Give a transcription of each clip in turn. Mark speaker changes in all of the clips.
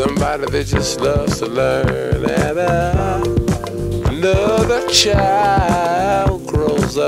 Speaker 1: somebody that just loves to learn.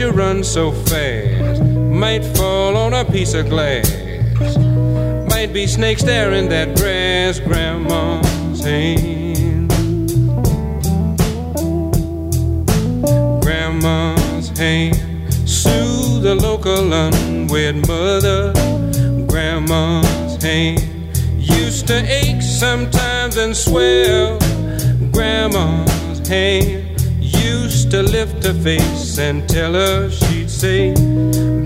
Speaker 2: You run so fast. Might fall on a piece of glass. Might be snakes there in that grass. Grandma's hand. Grandma's hand soothe the local unwed mother. Grandma's hand used to ache sometimes and swell. Grandma's hand used to lift her face and tell her she'd say,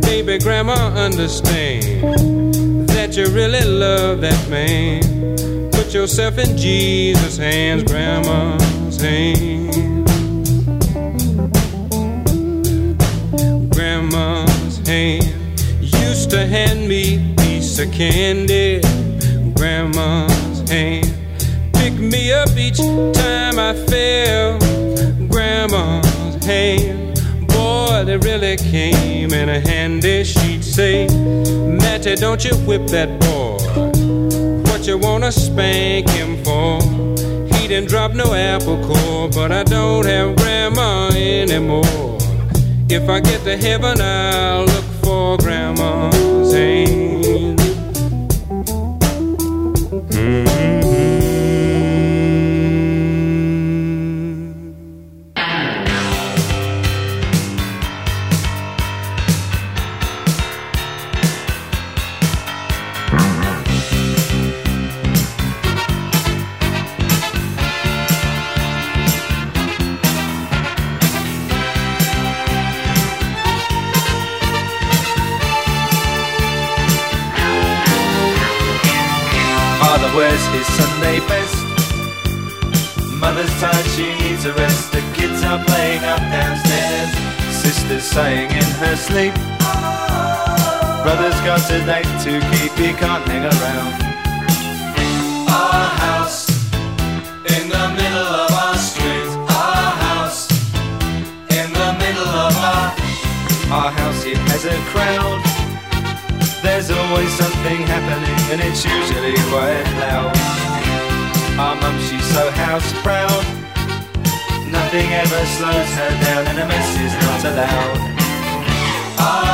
Speaker 2: Baby, Grandma, understand that you really love that man. Put yourself in Jesus' hands, Grandma's hands. Grandma's hand used to hand me a piece of candy. Grandma's hand pick me up each time I fell. Grandma's hand, really came in a handy. She'd say, Matty, don't you whip that boy. What you wanna spank him for? He didn't drop no apple core, but I don't have grandma anymore. If I get to heaven, I'll look for grandma's
Speaker 3: got a late to keep, you can't hang around. Our house in the middle of our street. Our house in the middle of our. Our house it has a crowd. There's always something happening, and it's usually quite loud. Our mum, she's so house proud. Nothing ever slows her down, and a mess is not allowed. Our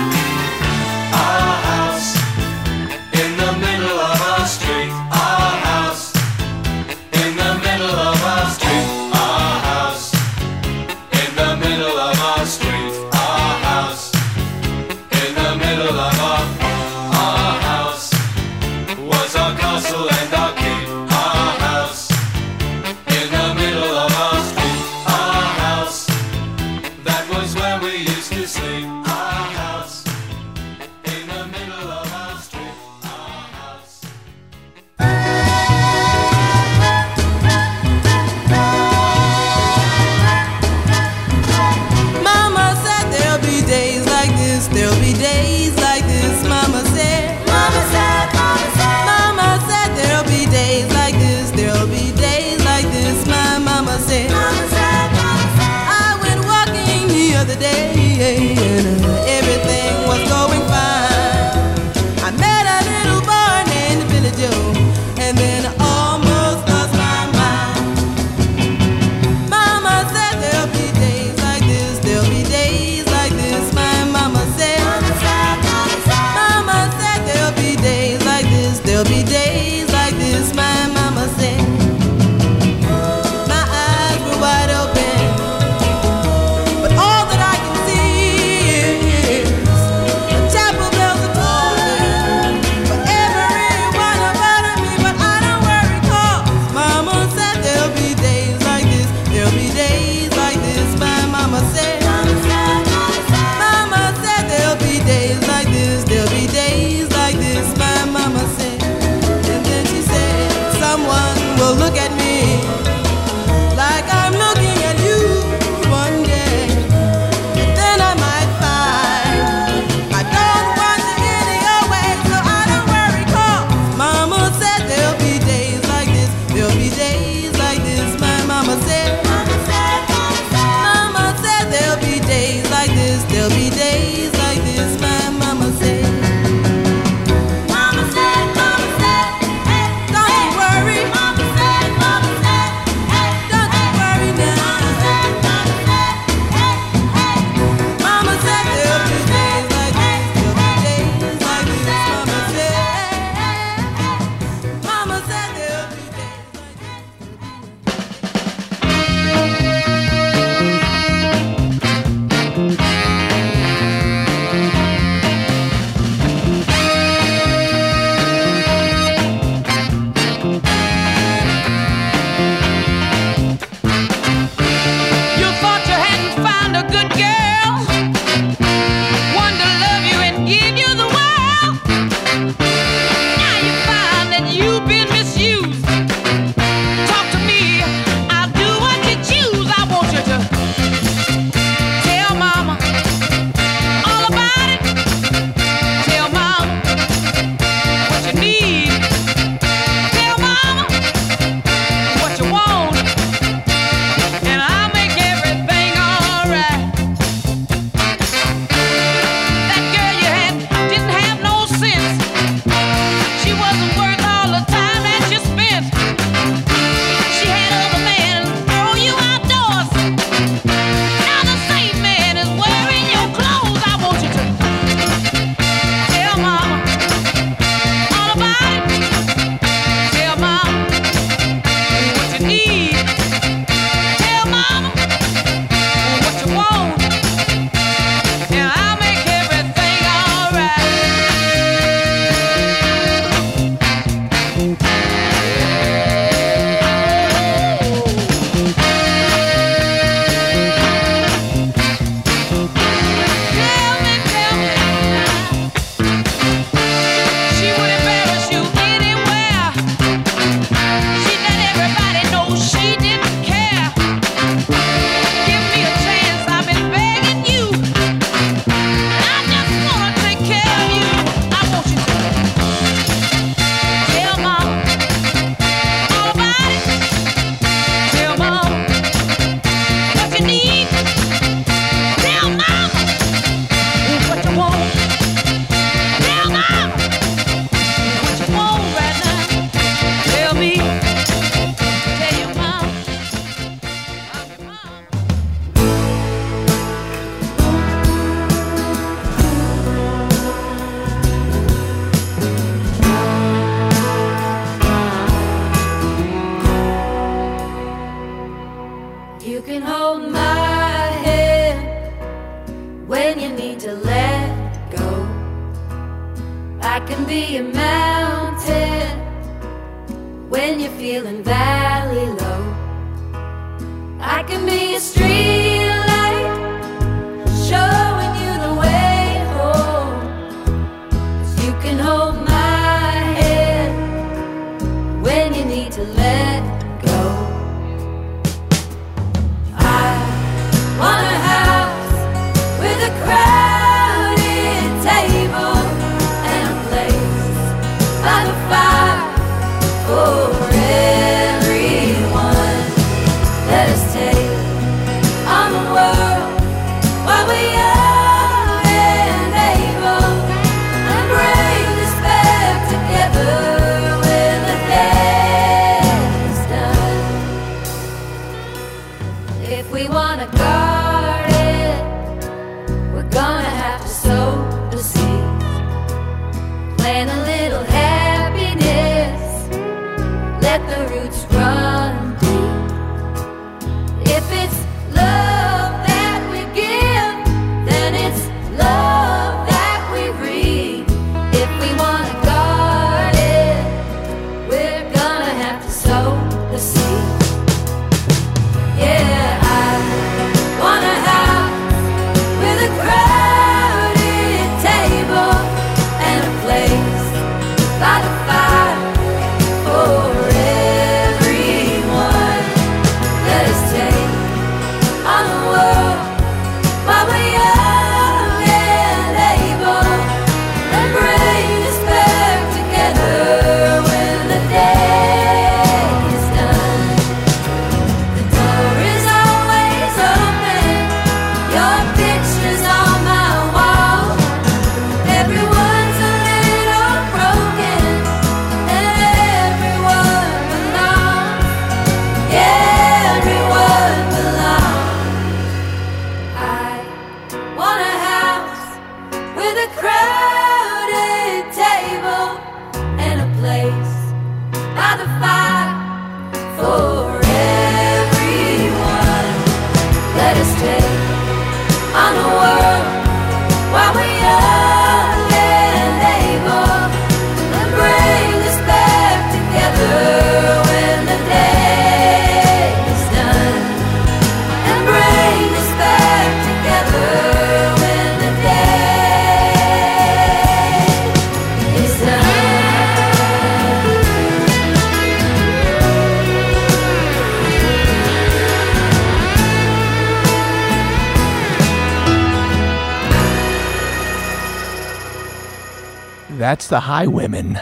Speaker 3: The
Speaker 4: Highwomen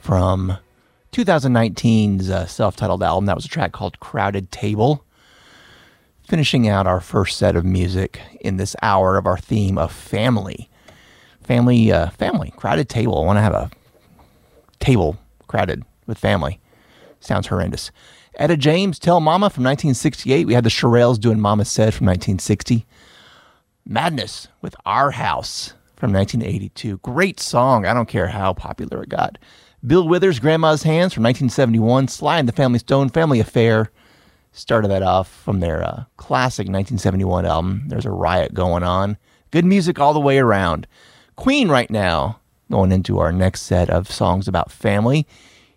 Speaker 4: from 2019's uh, self-titled album. That was a track called "Crowded Table." Finishing out our first set of music in this hour of our theme of family, family, uh, family, crowded table. I want to have a table crowded with family. Sounds horrendous. Etta James, "Tell Mama" from 1968. We had the Shirelles doing "Mama Said" from 1960. Madness with Our House from 1982. Great song. I don't care how popular it got. Bill Withers, Grandma's Hands from 1971. Sly and the Family Stone, Family Affair. Started that off from their uh, classic 1971 album. There's a riot going on. Good music all the way around. Queen right now, going into our next set of songs about family.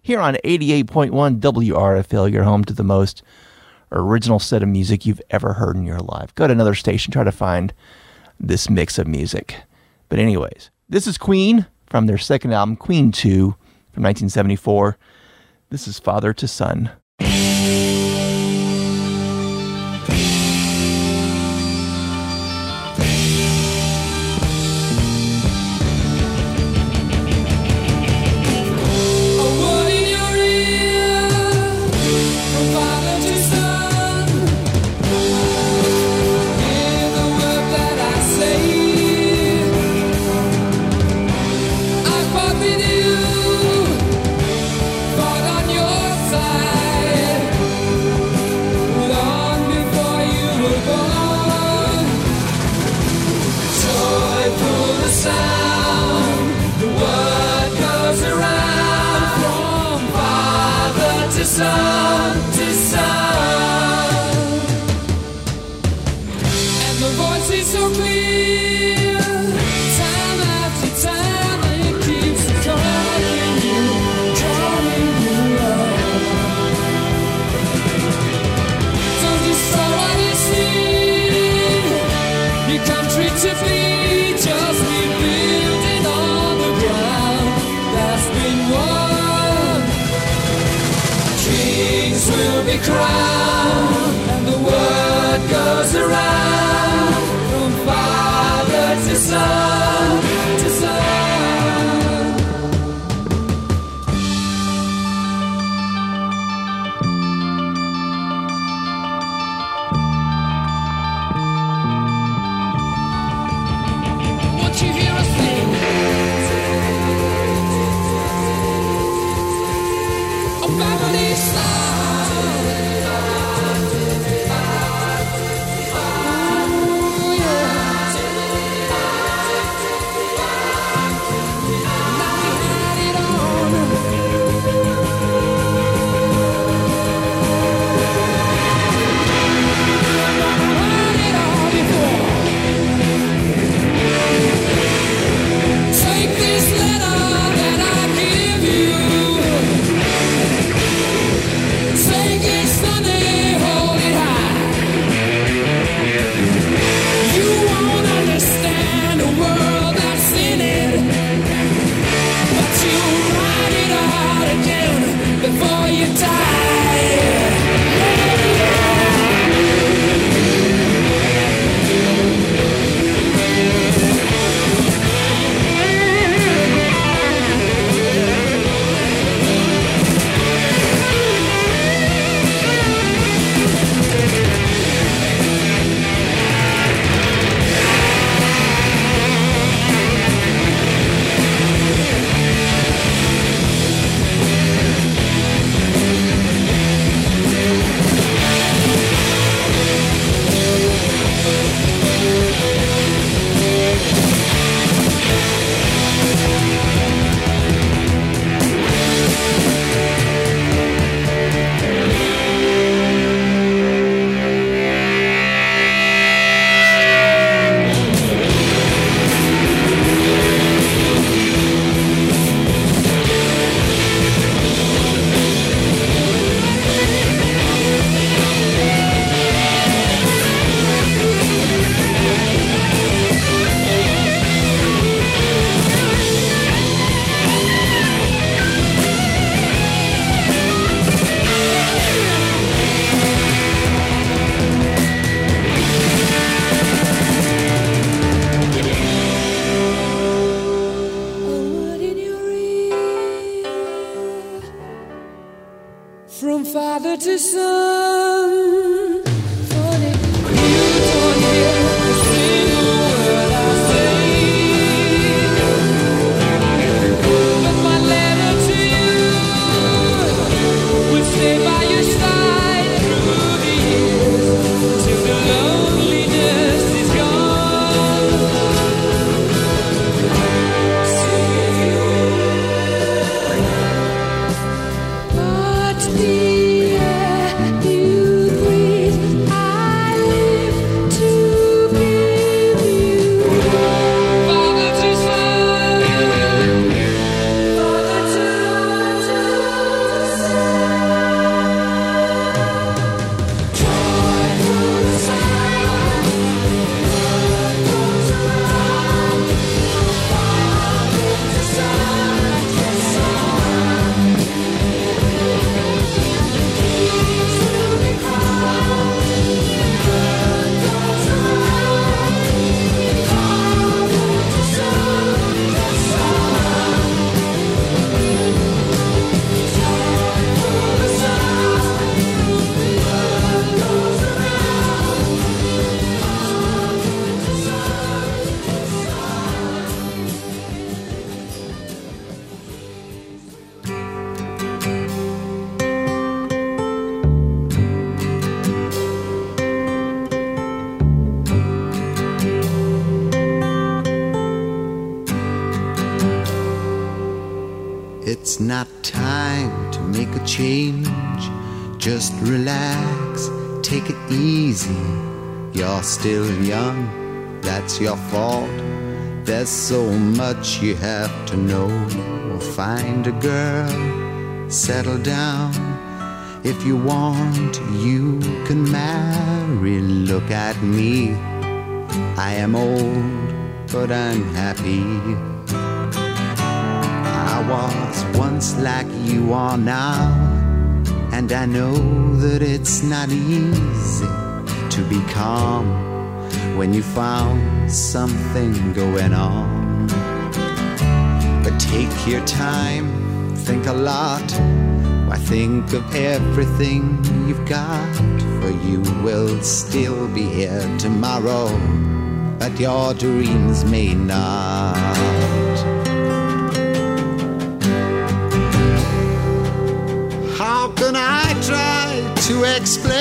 Speaker 4: Here on 88.1 WRFL, you're home to the most original set of music you've ever heard in your life. Go to another station, try to find this mix of music. But, anyways, this is Queen from their second album, Queen 2, from 1974. This is Father to Son.
Speaker 5: Son to son.
Speaker 6: are still young, that's your fault. There's so much you have to know. Find a girl, settle down. If you want, you can marry. Look at me, I am old, but I'm happy. I was once like you are now, and I know that it's not easy to be calm when you found something going on. But take your time, think a lot. Why think of everything you've got? For you will still be here tomorrow, but your dreams may not. How can I try to explain?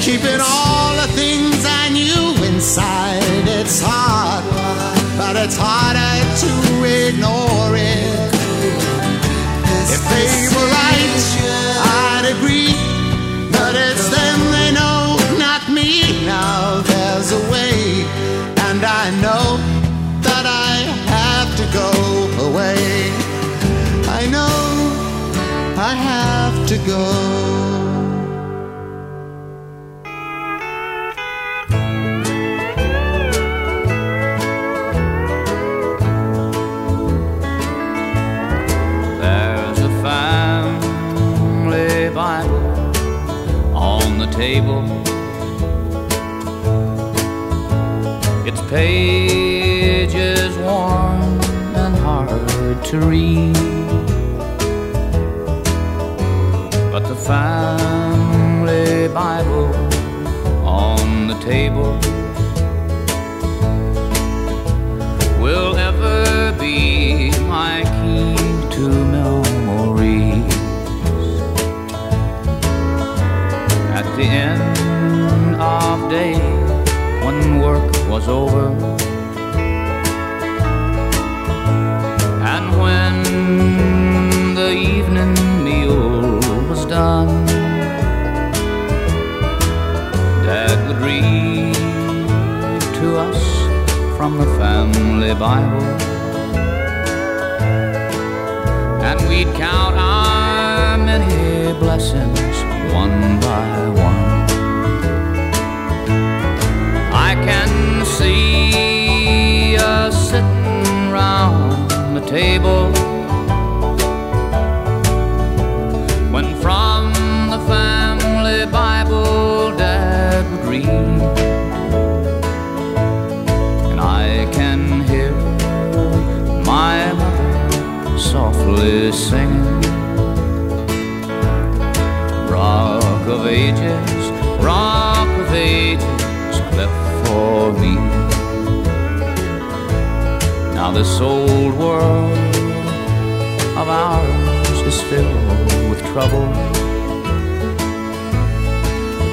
Speaker 6: keeping all the things I knew inside. It's hard, but it's harder to ignore it. If they were
Speaker 7: read. But the family Bible on the table will ever be my key to memories. At the end of day, when work was over, from the family Bible. And we'd count our many blessings one by one. I can see us sitting round the table when from the family Bible Dad would read. Softly singing. Rock of ages, rock of ages, cleft for me. Now this old world of ours is filled with trouble.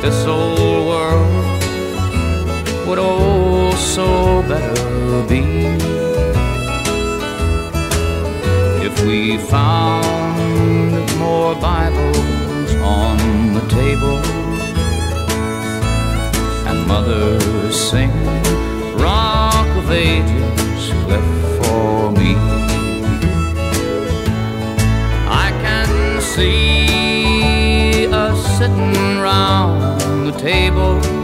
Speaker 7: This old world would oh so better be we found more Bibles on the
Speaker 8: table and mother sing Rock of Ages left for me. I can see us sitting round the table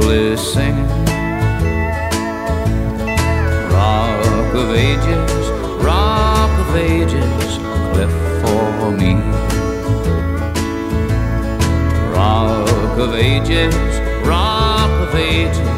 Speaker 8: softly singing. Rock of ages, rock of ages, cleft for me. Rock of ages, rock of ages,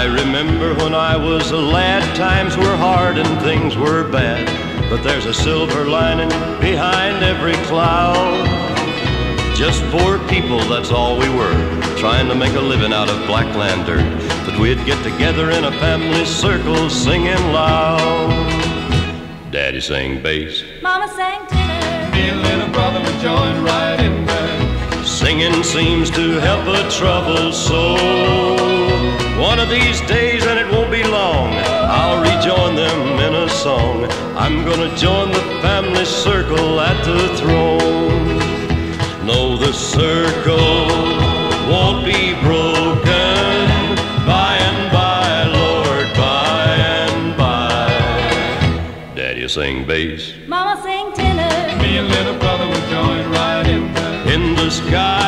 Speaker 9: I
Speaker 10: remember when I was a lad, times were hard and things were bad. But there's a silver lining behind every cloud. Just poor people, that's all we were, trying to make a living out of black land dirt. But we'd get together in a family circle singing loud. Daddy sang bass,
Speaker 11: Mama sang tenor.
Speaker 12: Me and little brother would join right in there.
Speaker 10: Singing seems to help a troubled soul. One of these days, and it won't be long, I'll rejoin them in a song. I'm gonna join the family circle at the throne. No, the circle won't be broken by and by, Lord, by and by. Daddy sing bass,
Speaker 11: Mama sing tenor.
Speaker 2: Me and little brother will join right in
Speaker 10: the, in the sky.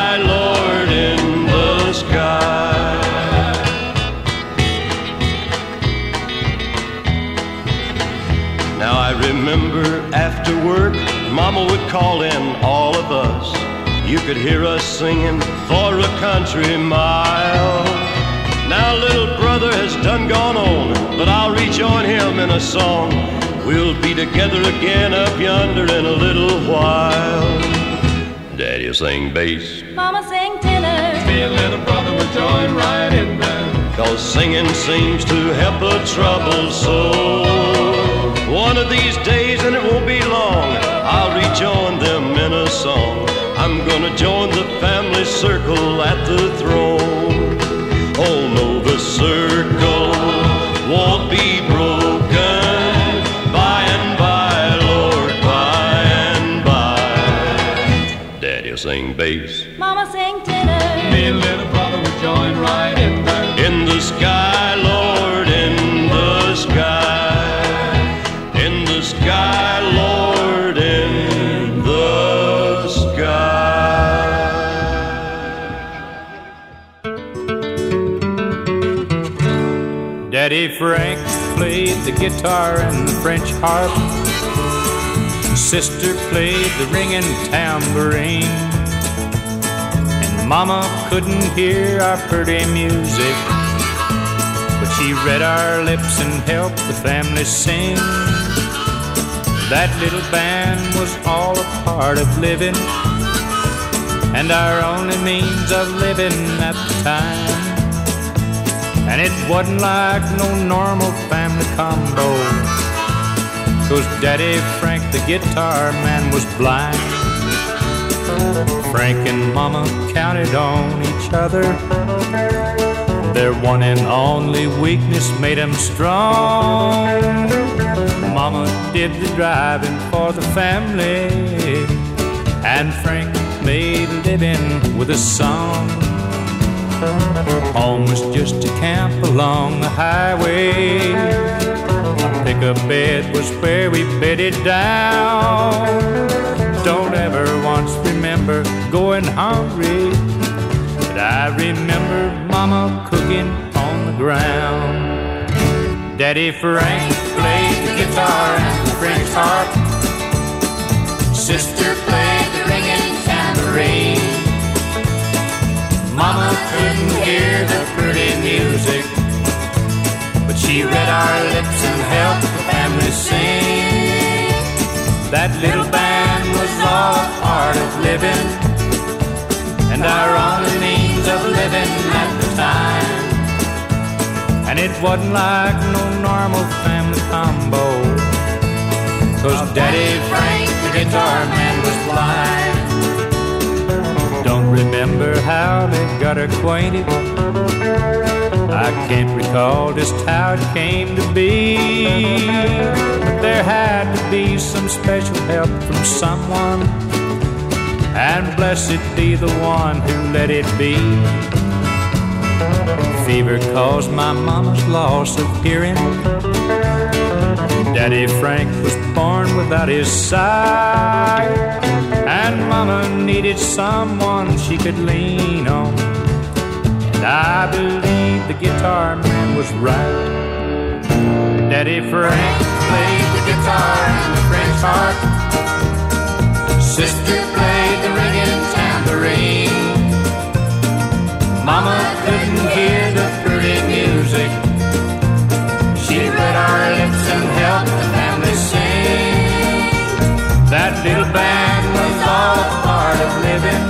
Speaker 10: Mama would call in all of us. You could hear us singing for a country mile. Now little brother has done gone on, but I'll rejoin him in a song. We'll be together again up yonder in a little while. Daddy'll sing bass,
Speaker 11: Mama sang tenor.
Speaker 2: Me and little brother would join right in there.
Speaker 10: cause singing seems to help a troubled soul. One of these days, and it won't be long, I'll rejoin them in a song. I'm gonna join the family circle at the throne. Oh no, the circle won't be broken by and by, Lord, by and by. Daddy'll sing bass.
Speaker 11: Mama sing tenor.
Speaker 2: Me and little brother would join right in there.
Speaker 10: In the sky,
Speaker 13: Frank played the guitar and the French harp. Sister played the ringing tambourine. And Mama couldn't hear our pretty music. But she read our lips and helped the family sing. That little band was all a part of living. And our only means of living at the time. And it wasn't like no normal family combo. Cause Daddy Frank, the guitar man, was blind. Frank and Mama counted on each other. Their one and only weakness made them strong. Mama did the driving for the family. And Frank made a living with a song. Home was just a camp along the highway. A pickup bed was where we bedded down. Don't ever once remember going hungry, but I remember Mama cooking on the ground. Daddy Frank played the guitar and the French harp. Sister played the ringing tambourine. Mama couldn't hear the pretty music, but she read our lips and helped the family sing. That little band was all part of living, and our only means of living at the time. And it wasn't like no normal family combo, cause Daddy Frank, the guitar man, was blind. Remember how they got acquainted. I can't recall just how it came to be. But there had to be some special help from someone. And blessed be the one who let it be. Fever caused my mama's loss of hearing. Daddy Frank was born without his sight. And Mama needed someone she could lean on. And I believe the guitar man was right. Daddy Frank played the guitar and the French harp. Sister played the ringing tambourine. Mama couldn't hear the That little band was all a part of living,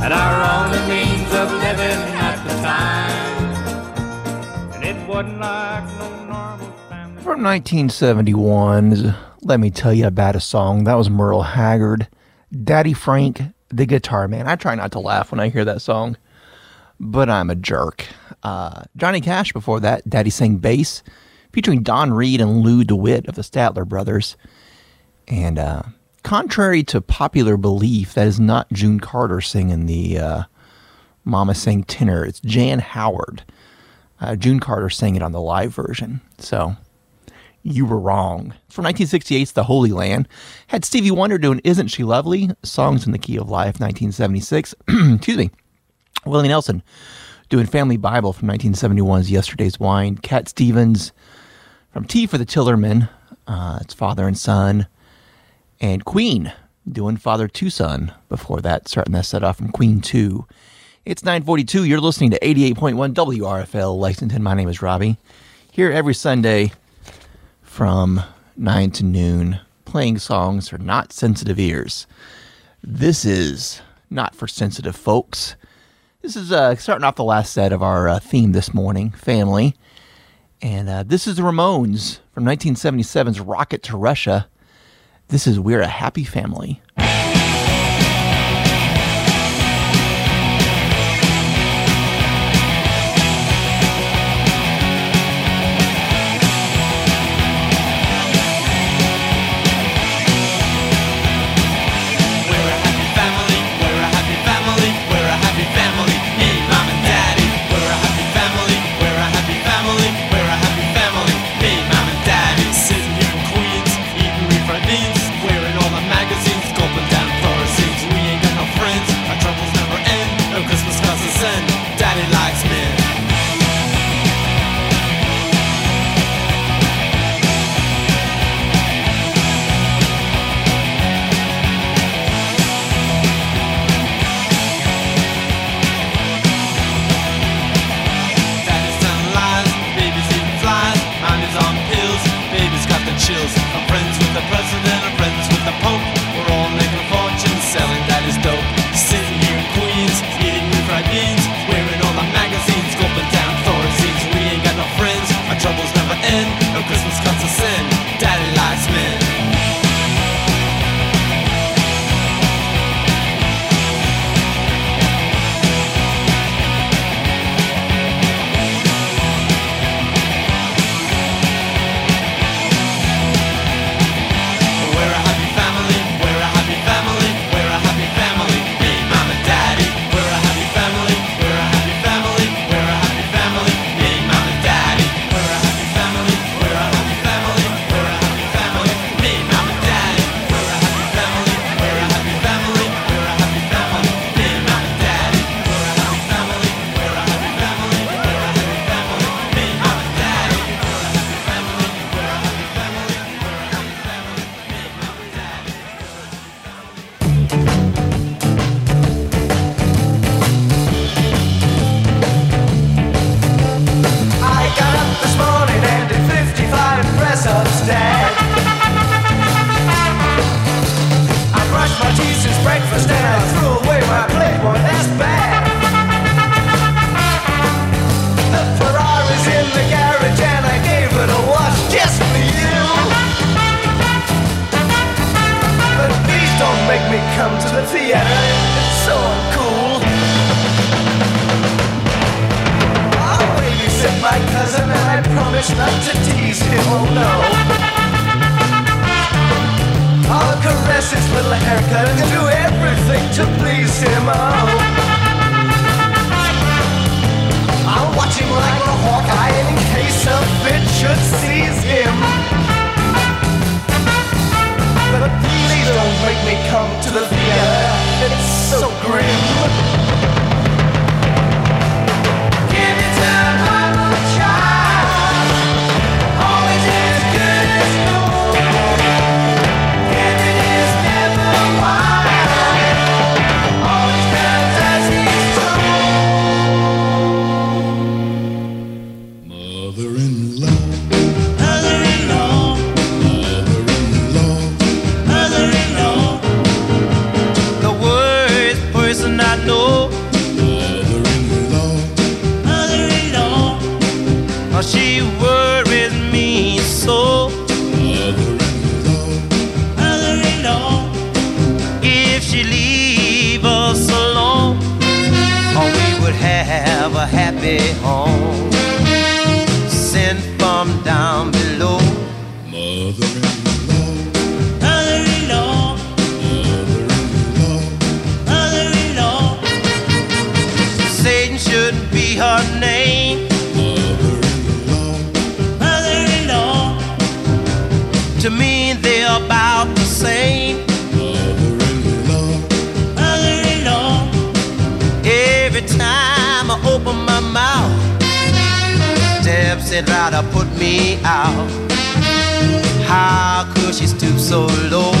Speaker 13: and our only means of living at the time. And it wasn't like no normal family.
Speaker 4: From 1971's Let Me Tell You About a Song. That was Merle Haggard. Daddy Frank, the guitar man. I try not to laugh when I hear that song, but I'm a jerk. Uh, Johnny Cash before that, Daddy Sang Bass, featuring Don Reid and Lew DeWitt of the Statler Brothers. And uh, contrary to popular belief, that is not June Carter singing the uh, Mama Sang Tenor. It's Jan Howard. Uh, June Carter sang it on the live version. So you were wrong. From 1968's The Holy Land, had Stevie Wonder doing Isn't She Lovely? Songs in the Key of Life, 1976. Excuse me. Willie Nelson doing Family Bible from 1971's Yesterday's Wine. Cat Stevens from Tea for the Tillerman. Uh, it's Father and Son and Queen doing Father to Son before that, starting that set off from Queen 2. It's 942. You're listening to 88.1 WRFL Lexington. My name is Robbie. Here every Sunday from 9 to noon, playing songs for not sensitive ears. This is not for sensitive folks. This is uh, starting off the last set of our uh, theme this morning, family. And uh, this is the Ramones from 1977's Rocket to Russia. This is We're a Happy Family.
Speaker 14: same.
Speaker 15: Mother-in-law, mother-in-law.
Speaker 16: Every time I open my mouth, Deb said "Rather put me out. How could she stoop so low?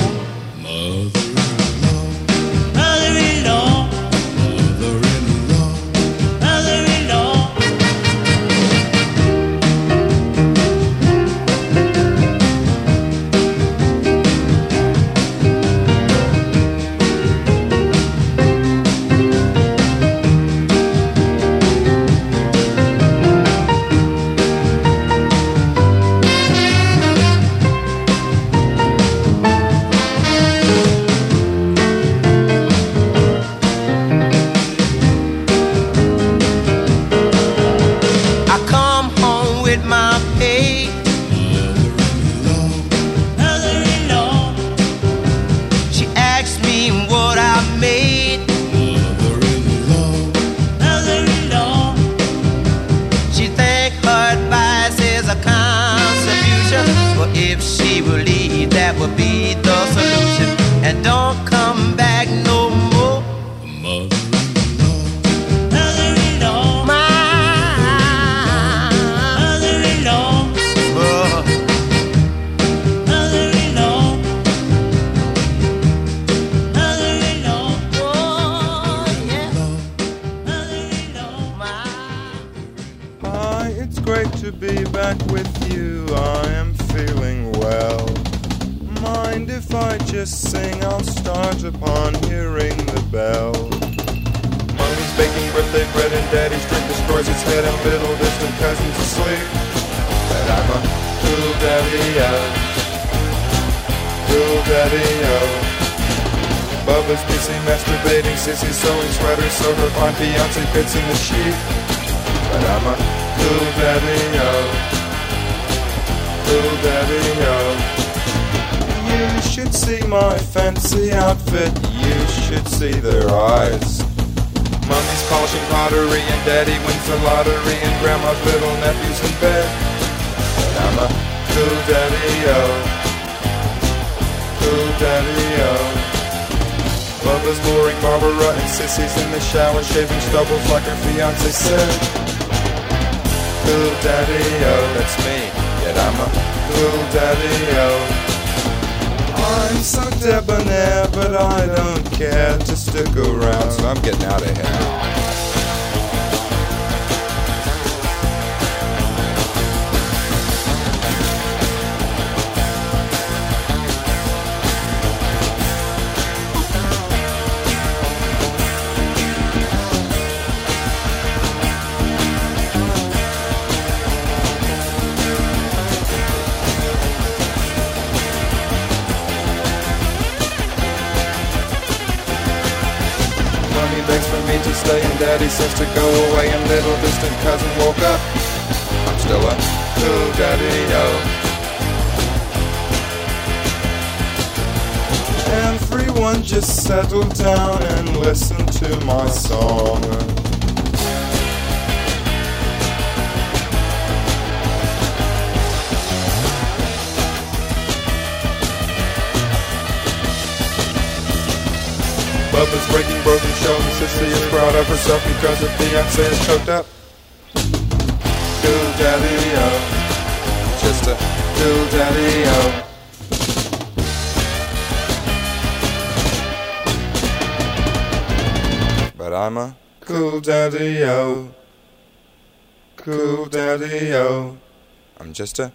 Speaker 17: I'm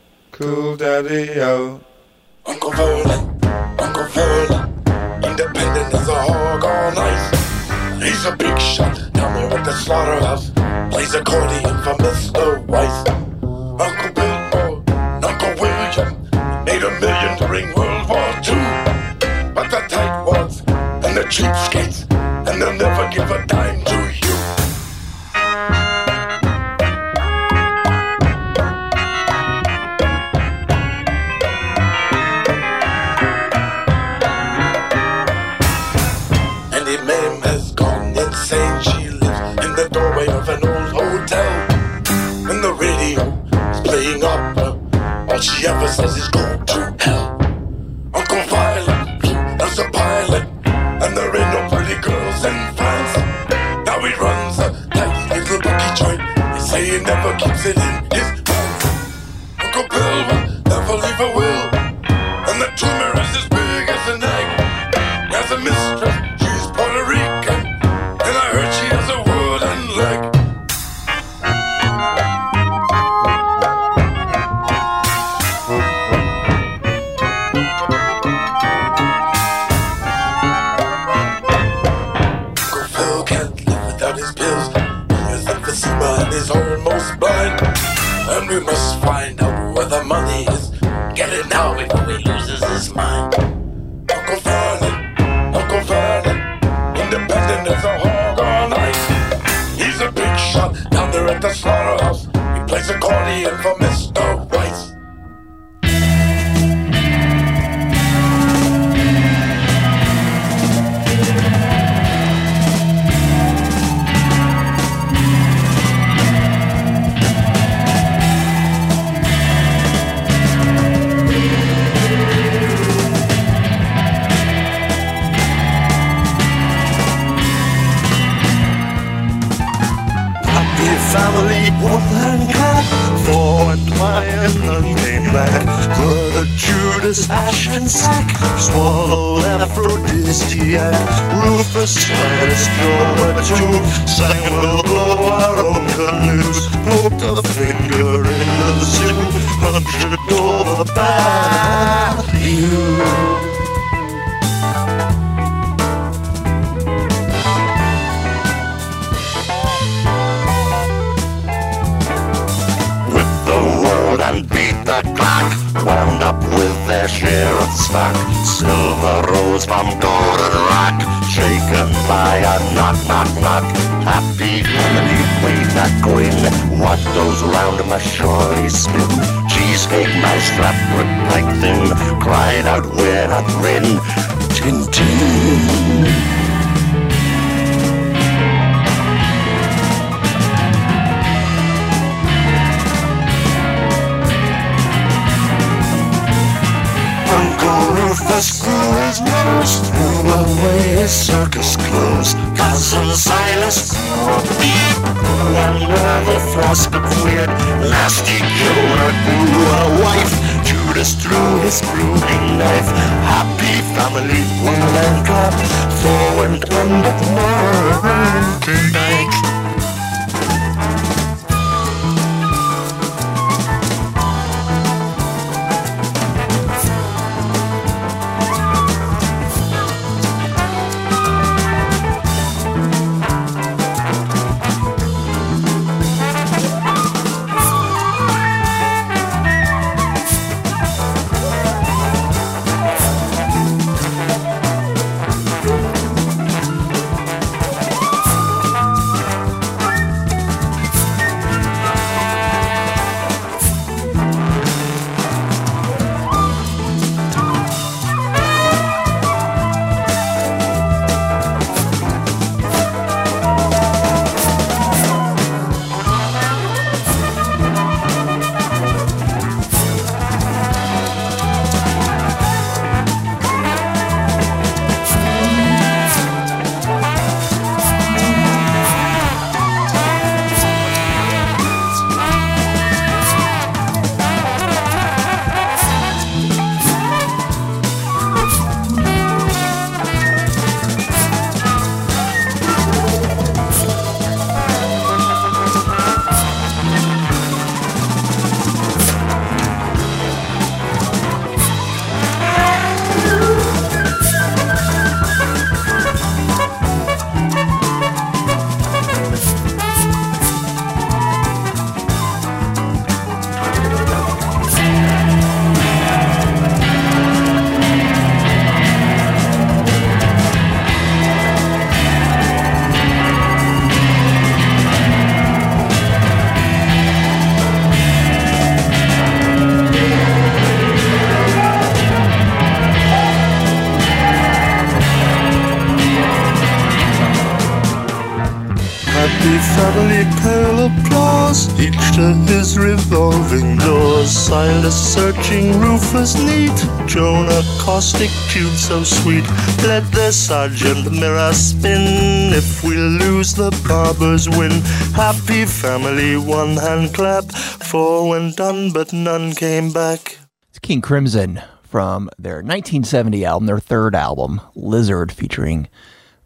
Speaker 18: Jude so sweet. Let the sergeant mirror spin. If we lose, the barbers win. Happy family, one hand clap. Four went done, but none came back.
Speaker 19: It's King Crimson from their 1970 album, their third album, Lizard, featuring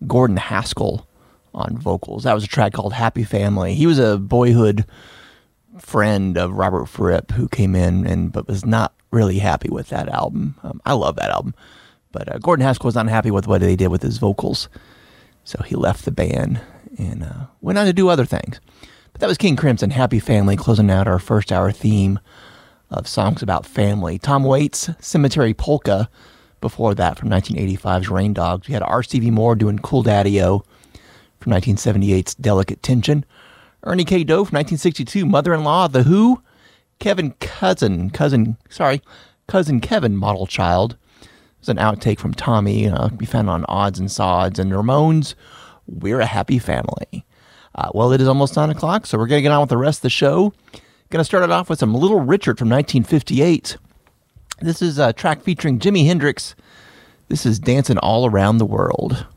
Speaker 19: Gordon Haskell on vocals. That was a track called Happy Family. He was a boyhood friend of Robert Fripp who came in and but was not really happy with that album. Um, I love that album, but uh, Gordon Haskell was unhappy with what they did with his vocals, so he left the band and uh, went on to do other things. But that was King Crimson, Happy Family, closing out our first hour theme of songs about family. Tom Waits, Cemetery Polka. Before that, from 1985's Rain Dogs, we had R. Stevie Moore doing Cool Daddy-O from 1978's Delicate Tension. Ernie K. Doe from 1962, Mother-in-Law, The Who. Kevin Cousin, Cousin, sorry, Cousin Kevin, Model Child. It was an outtake from Tommy, be found on Odds and Sods. And Ramones, We're a Happy Family. Uh, well, it is almost 9 o'clock, so we're going to get on with the rest of the show. Going to start it off with some Little Richard from 1958. This is a track featuring Jimi Hendrix. This is Dancing All Around the World.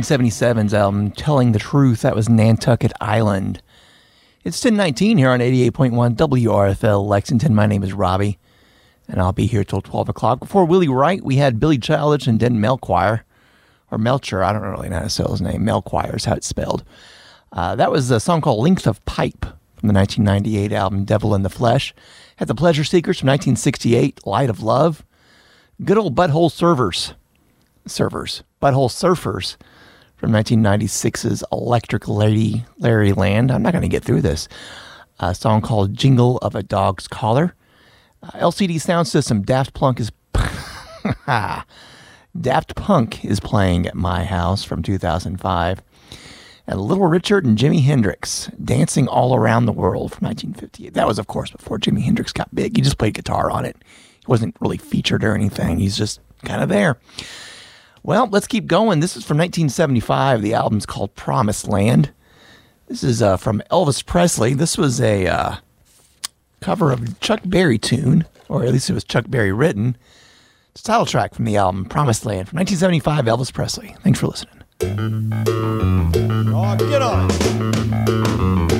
Speaker 4: 1977's album Telling the Truth. That was Nantucket Island. It's 1019 here on 88.1 WRFL Lexington. My name is Robbie, and I'll be here till 12 o'clock. Before Willie Wright, we had Billy Childish and Dan Melchior, or Melcher. I don't really know how to spell his name. Melchior is how it's spelled. Uh, that was a song called Length of Pipe from the 1998 album Devil in the Flesh. Had the Pleasure Seekers from 1968, Light of Love. Good old Butthole Servers. Servers. Butthole Surfers from 1996's Electric Lady Larry Land. I'm not going to get through this. A song called Jingle of a Dog's Collar. Uh, LCD Sound System, Daft Punk is. Daft Punk is playing at my house from 2005. And Little Richard and Jimi Hendrix, Dancing All Around the World from 1958. That was, of course, before Jimi Hendrix got big. He just played guitar on it. He wasn't really featured or anything. He's just kind of there. Well, let's keep going. This is from 1975. The album's called Promised Land. This is uh, from Elvis Presley. This was a uh, cover of Chuck Berry tune, or at least it was Chuck Berry written. It's a title track from the album Promised Land from 1975. Elvis Presley. Thanks for listening.
Speaker 20: Oh, get on it.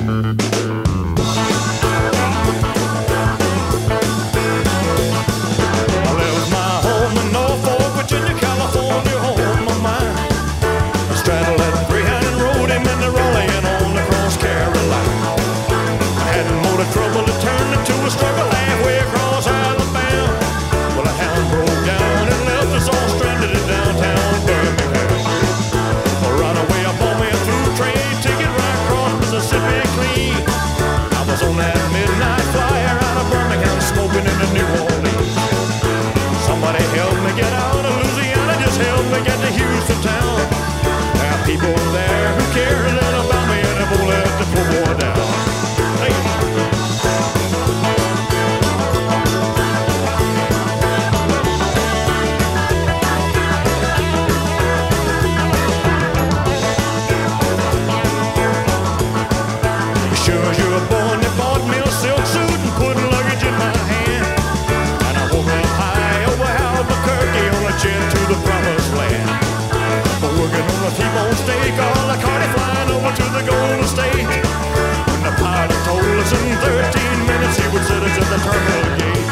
Speaker 21: T-bone all the carty flying over to the Golden State. When the pilot told us in 13 minutes he would set us at the terminal gate.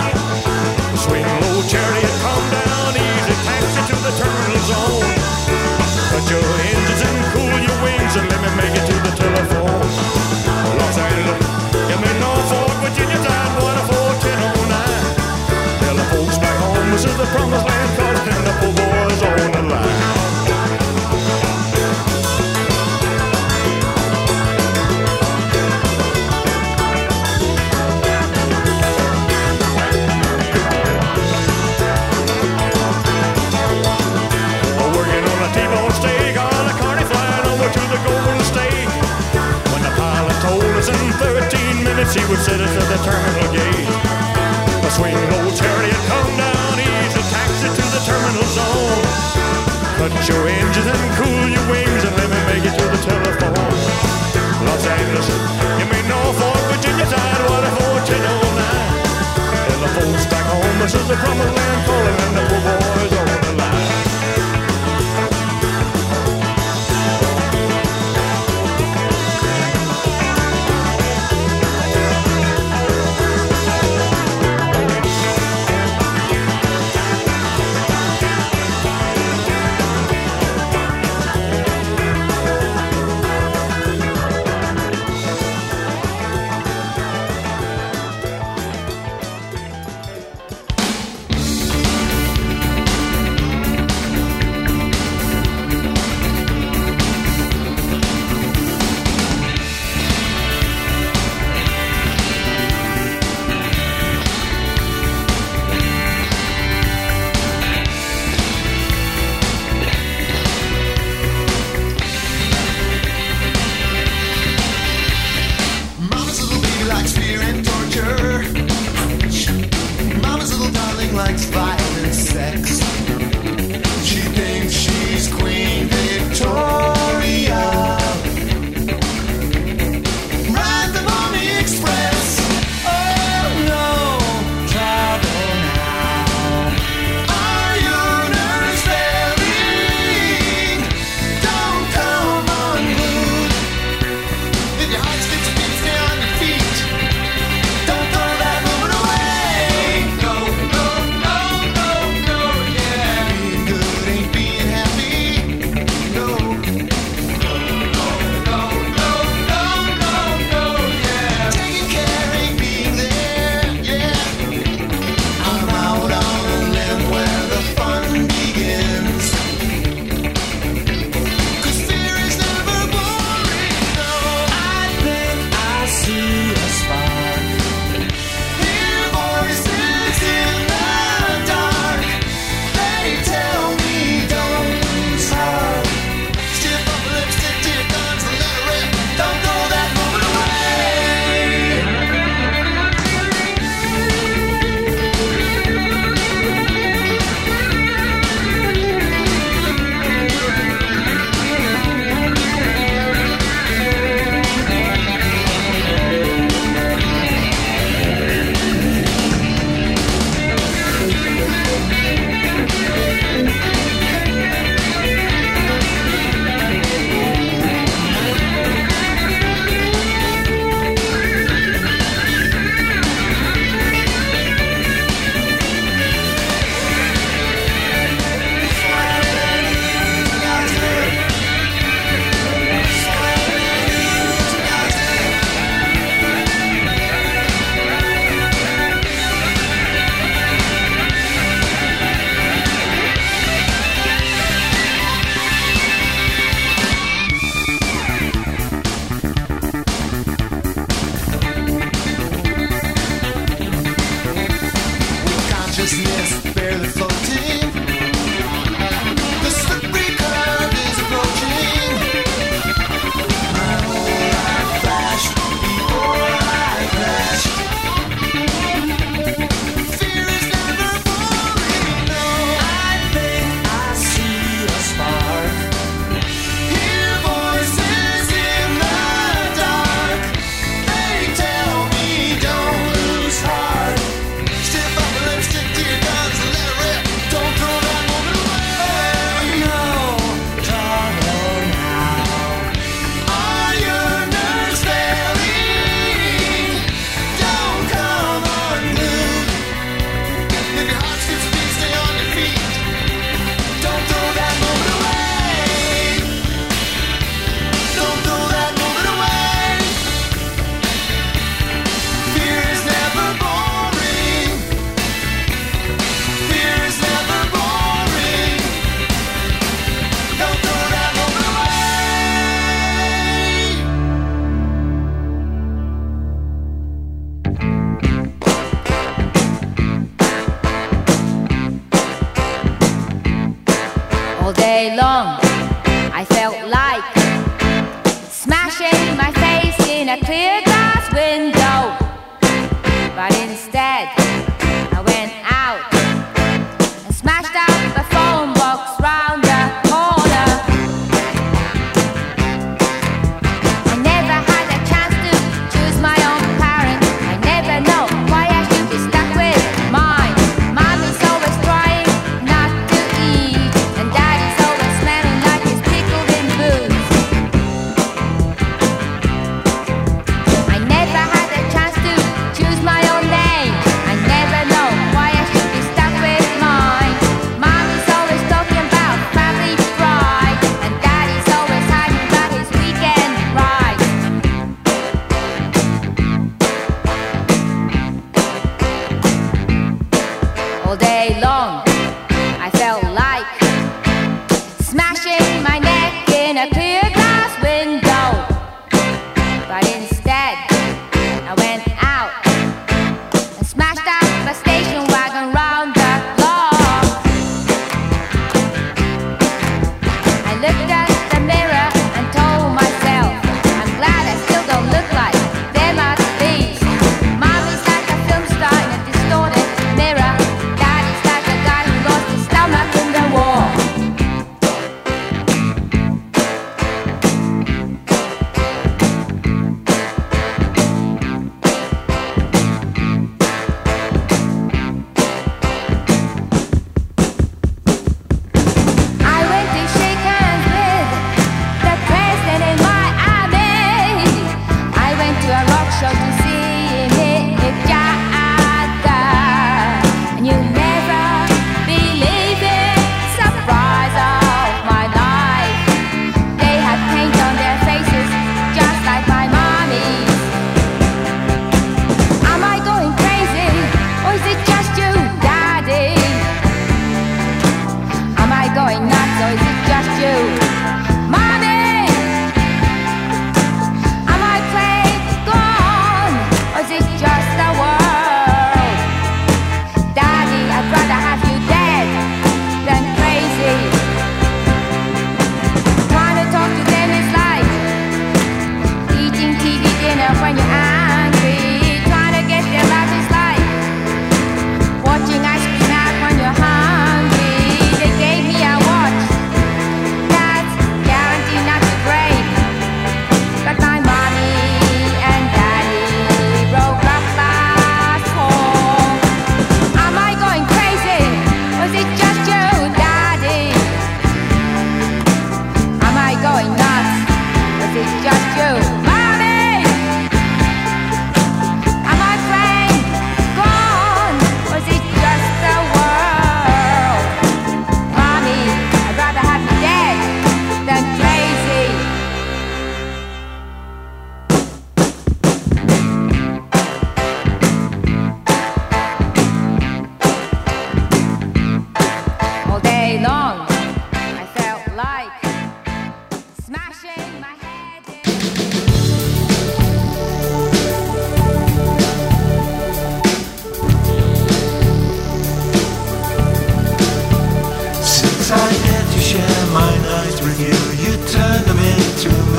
Speaker 21: Swing low chariot, come down easy, taxi to the terminal zone. Cut your engines and cool your wings and let me make it to the telephone. Los Angeles, give me Norfolk, Virginia, Tidewater 41009. Tell the folks back home this is the promised land, cause the boys on the line. 13 minutes he would set us at the terminal gate. A swing low chariot, come down easy, taxi to the terminal zone. Cut your engines and cool your wings and let me make it to the telephone. Los Angeles, give me Norfolk, Virginia, Tidewater 41009. Tell the folks back home this is the promised land calling and the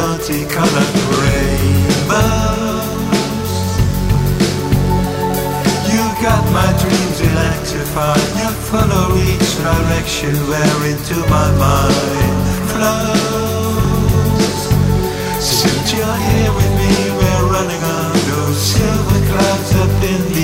Speaker 22: multicolored rainbows. You got my dreams electrified. You follow each direction where into my mind flows. Since you're here with me, we're running on those silver clouds up in the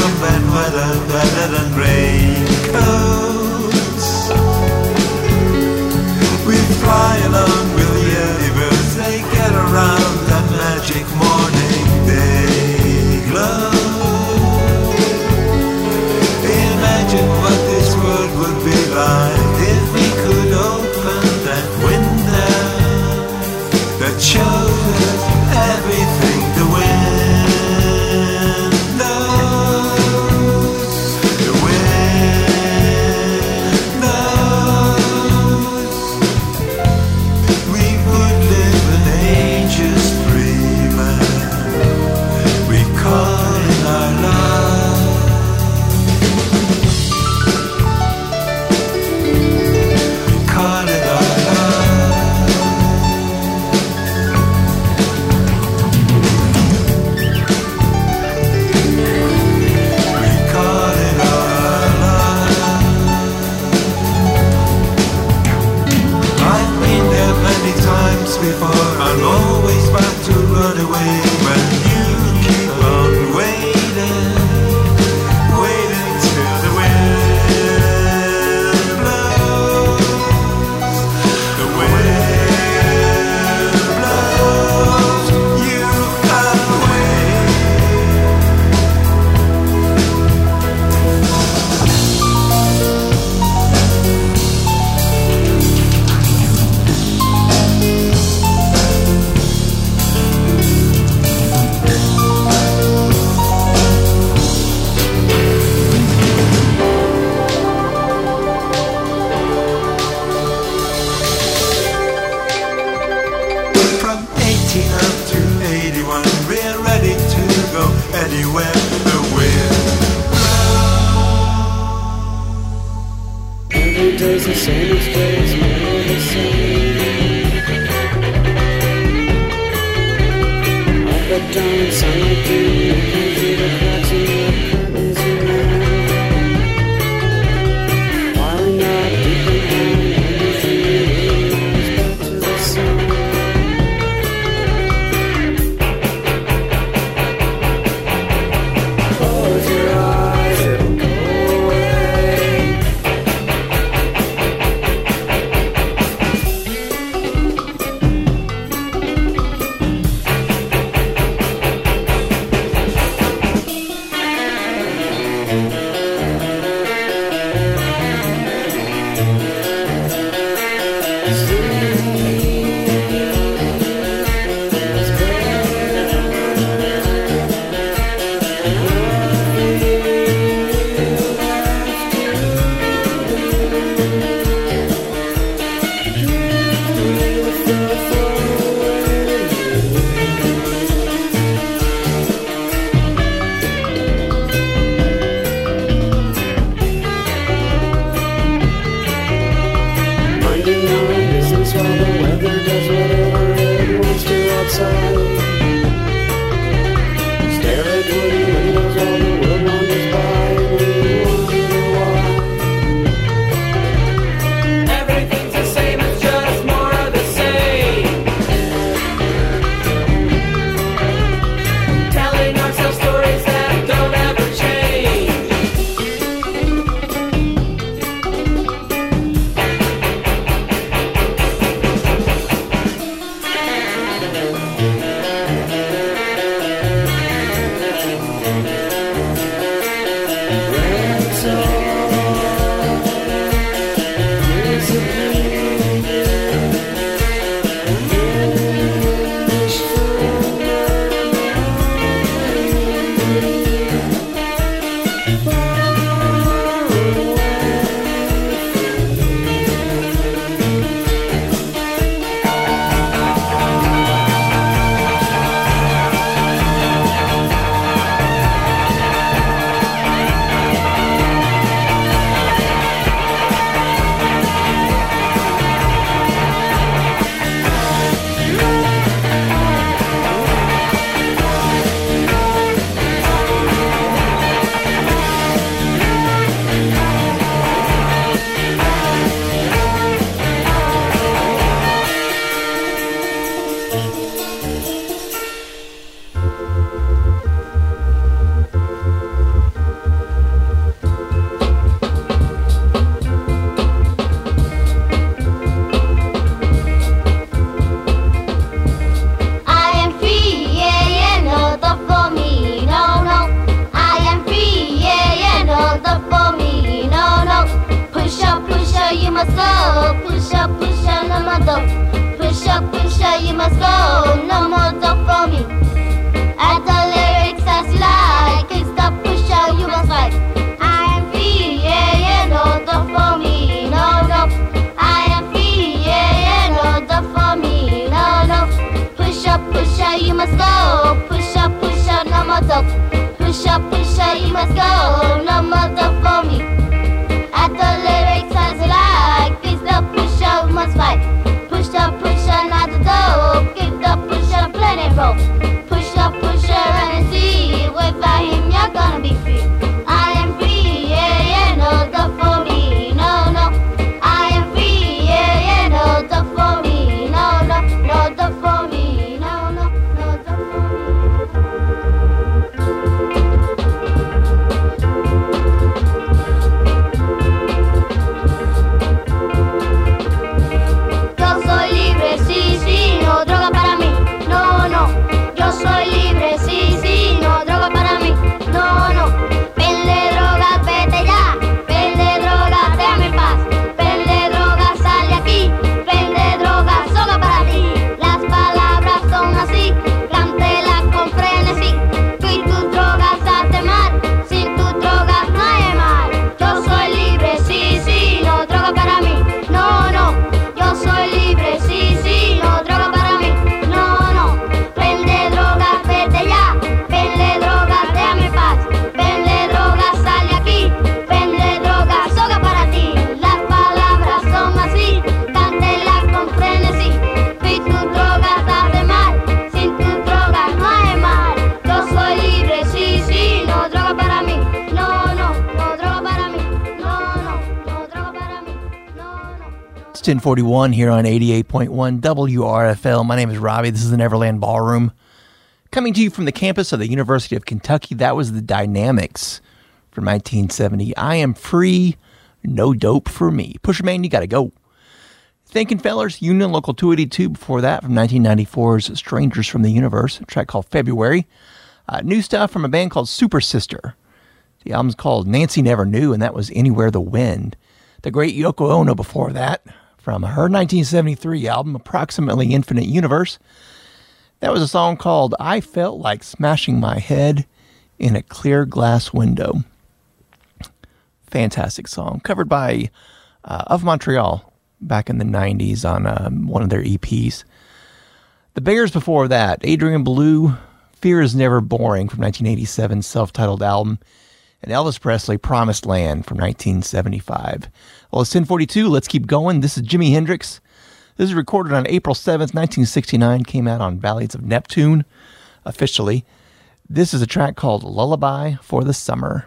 Speaker 22: from bad weather, better than rainbows. We fly
Speaker 23: alone.
Speaker 4: 1041 here on 88.1 WRFL. My name is Robbie. This is the Neverland Ballroom. Coming to you from the campus of the University of Kentucky. That was the Dynamics from 1970. I am free, no dope for me. Pusher Man, you gotta go. Thinking Fellers, Union Local 282 before that from 1994's Strangers from the Universe, a track called February. Uh, new stuff from a band called Super Sister. The album's called Nancy Never Knew, and that was Anywhere the Wind. The great Yoko Ono before that, from her 1973 album, Approximately Infinite Universe. That was a song called I Felt Like Smashing My Head in a Clear Glass Window. Fantastic song, covered by uh, Of Montreal back in the 90s on um, one of their EPs. The Bears before that, Adrian Belew, Fear is Never Boring from 1987's self titled album, and Elvis Presley, Promised Land from 1975. Well, it's 1042. Let's keep going. This is Jimi Hendrix. This is recorded on April 7th, 1969. Came out on Valleys of Neptune officially. This is a track called Lullaby for the Summer.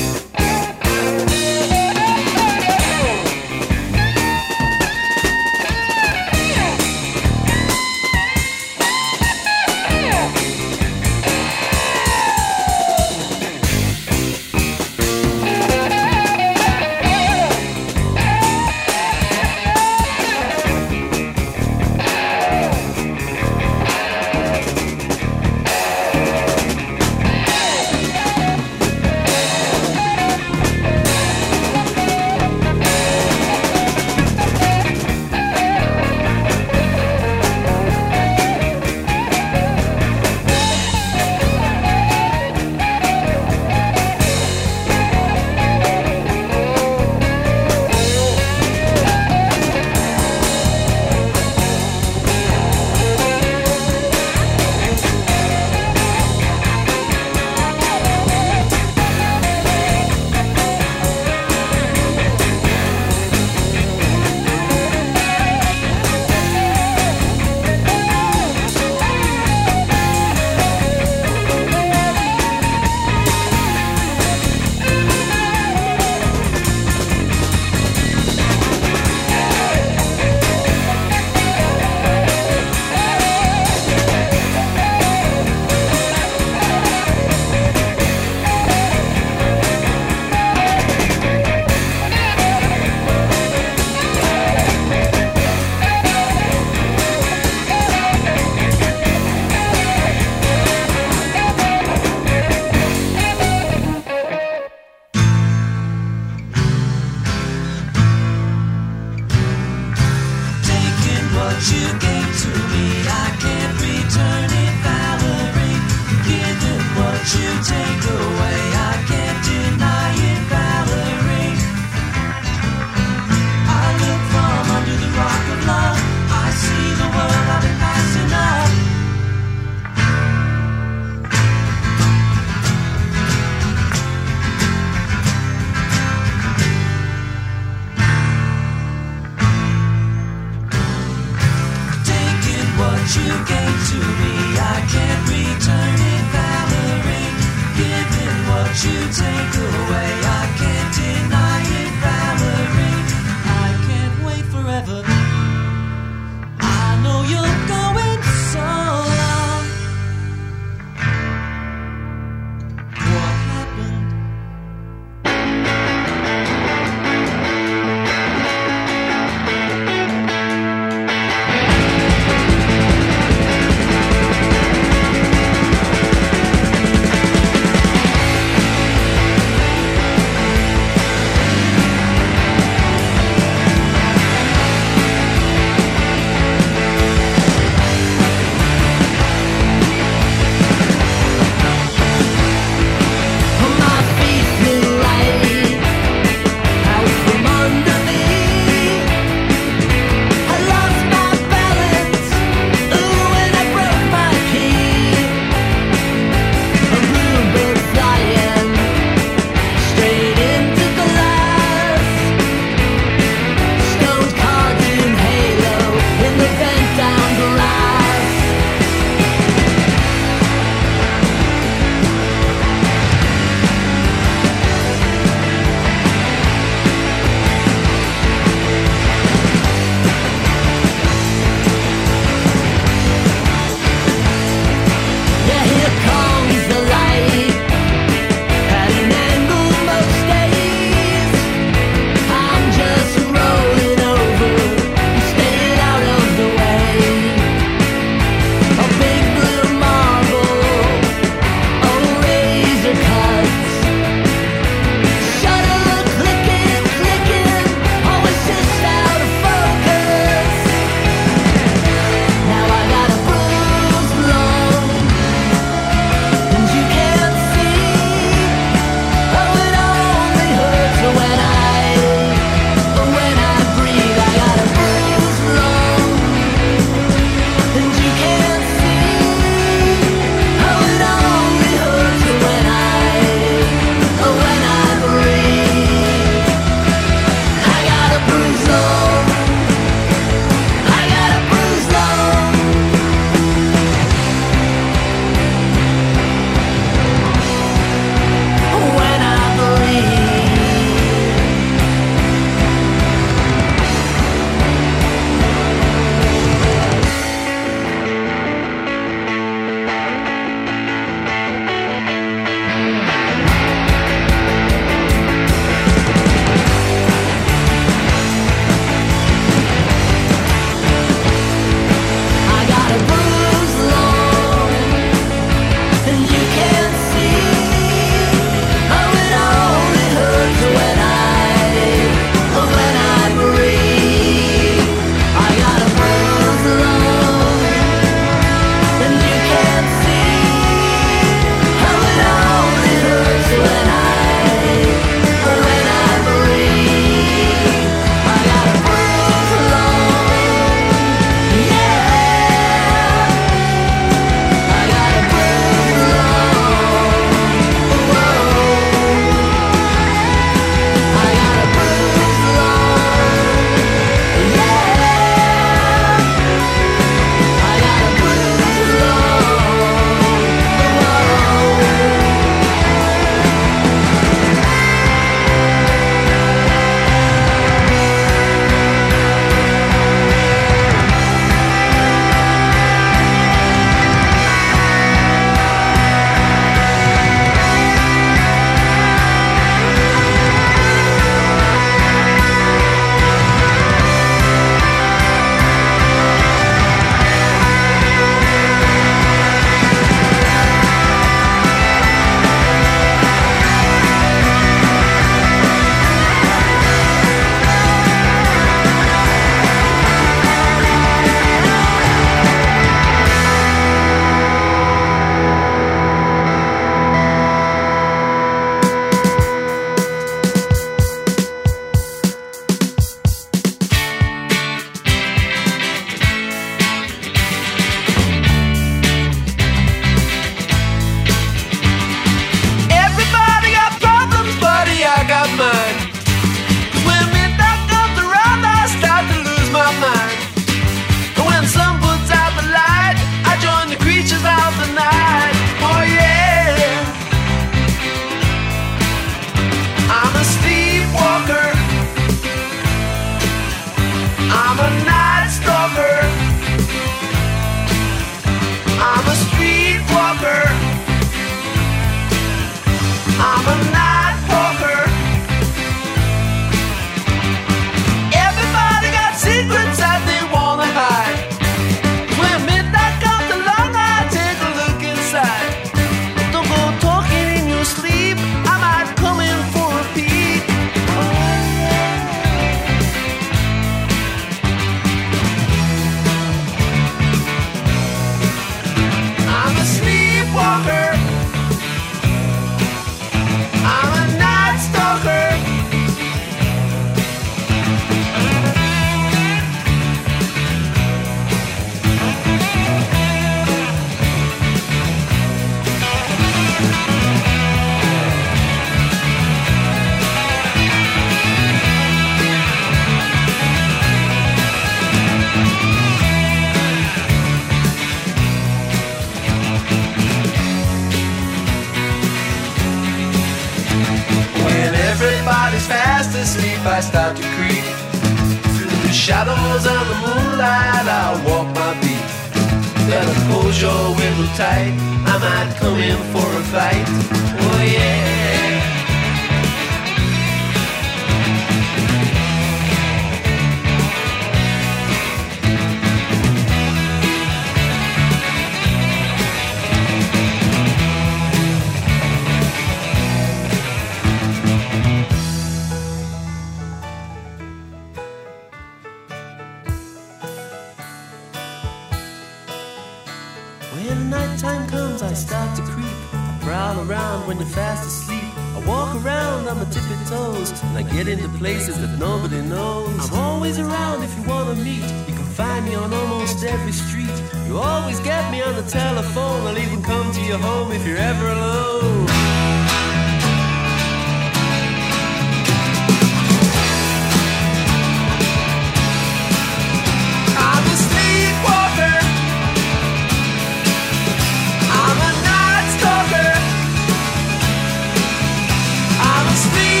Speaker 24: I'm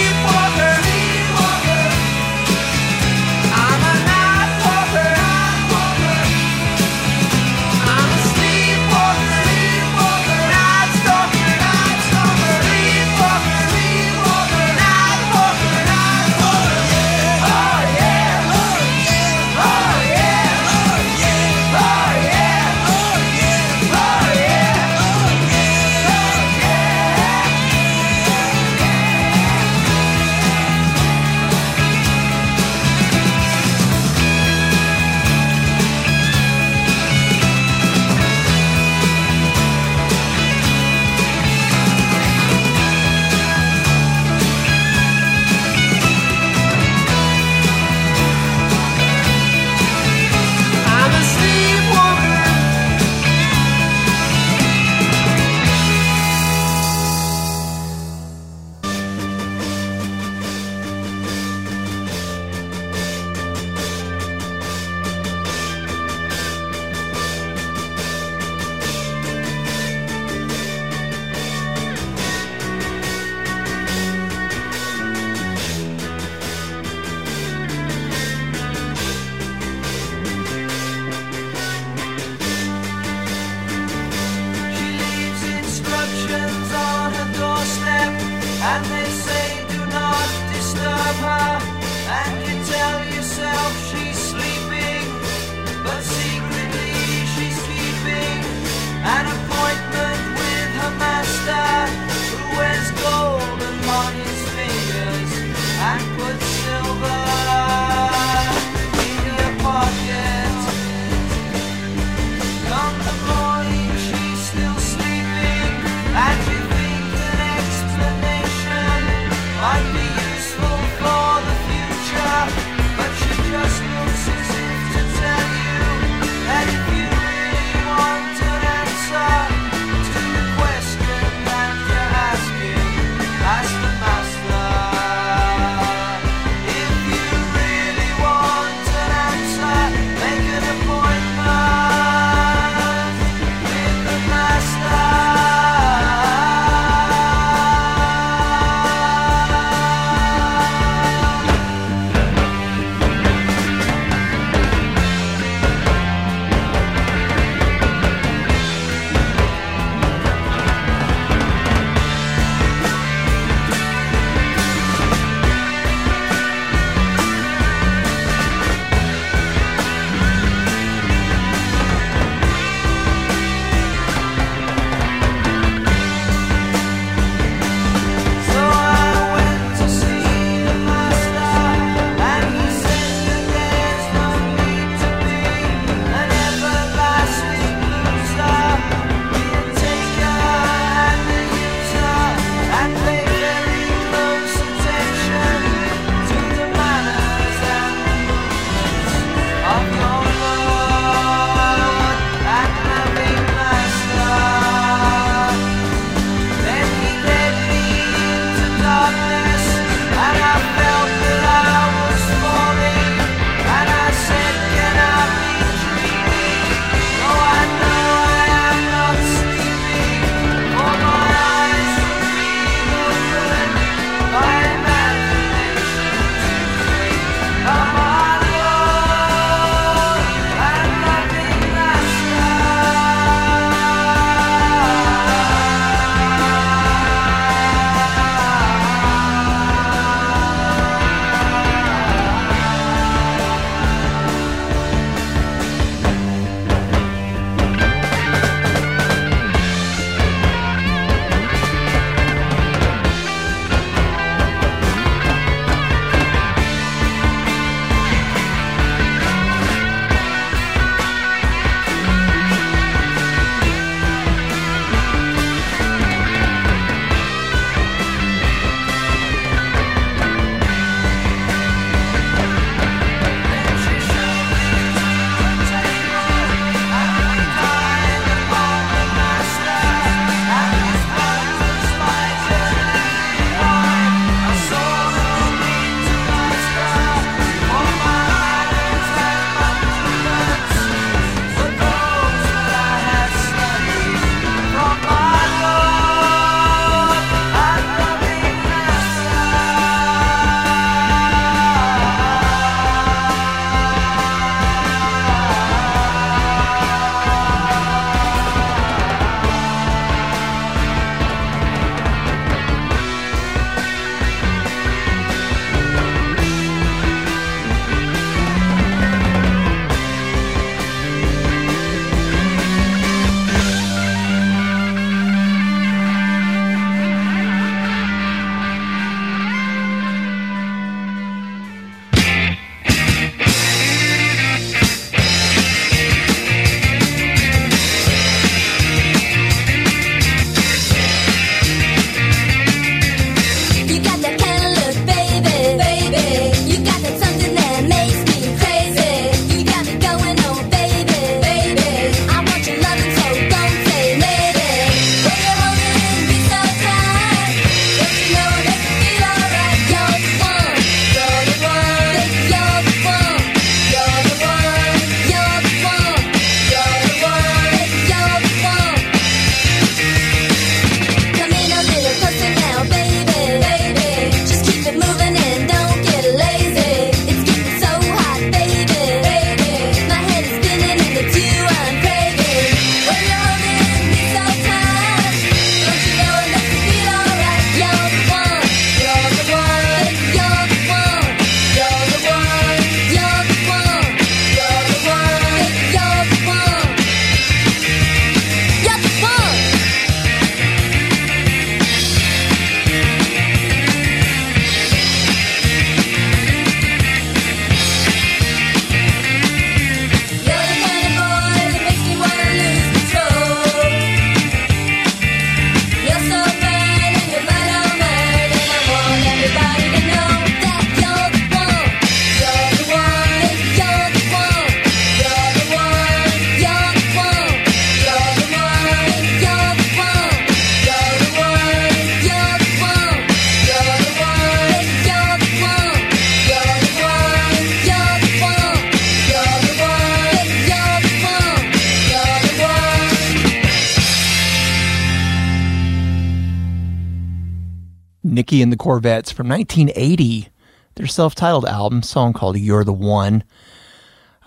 Speaker 4: Corvettes from 1980, their self titled album, song called You're the One.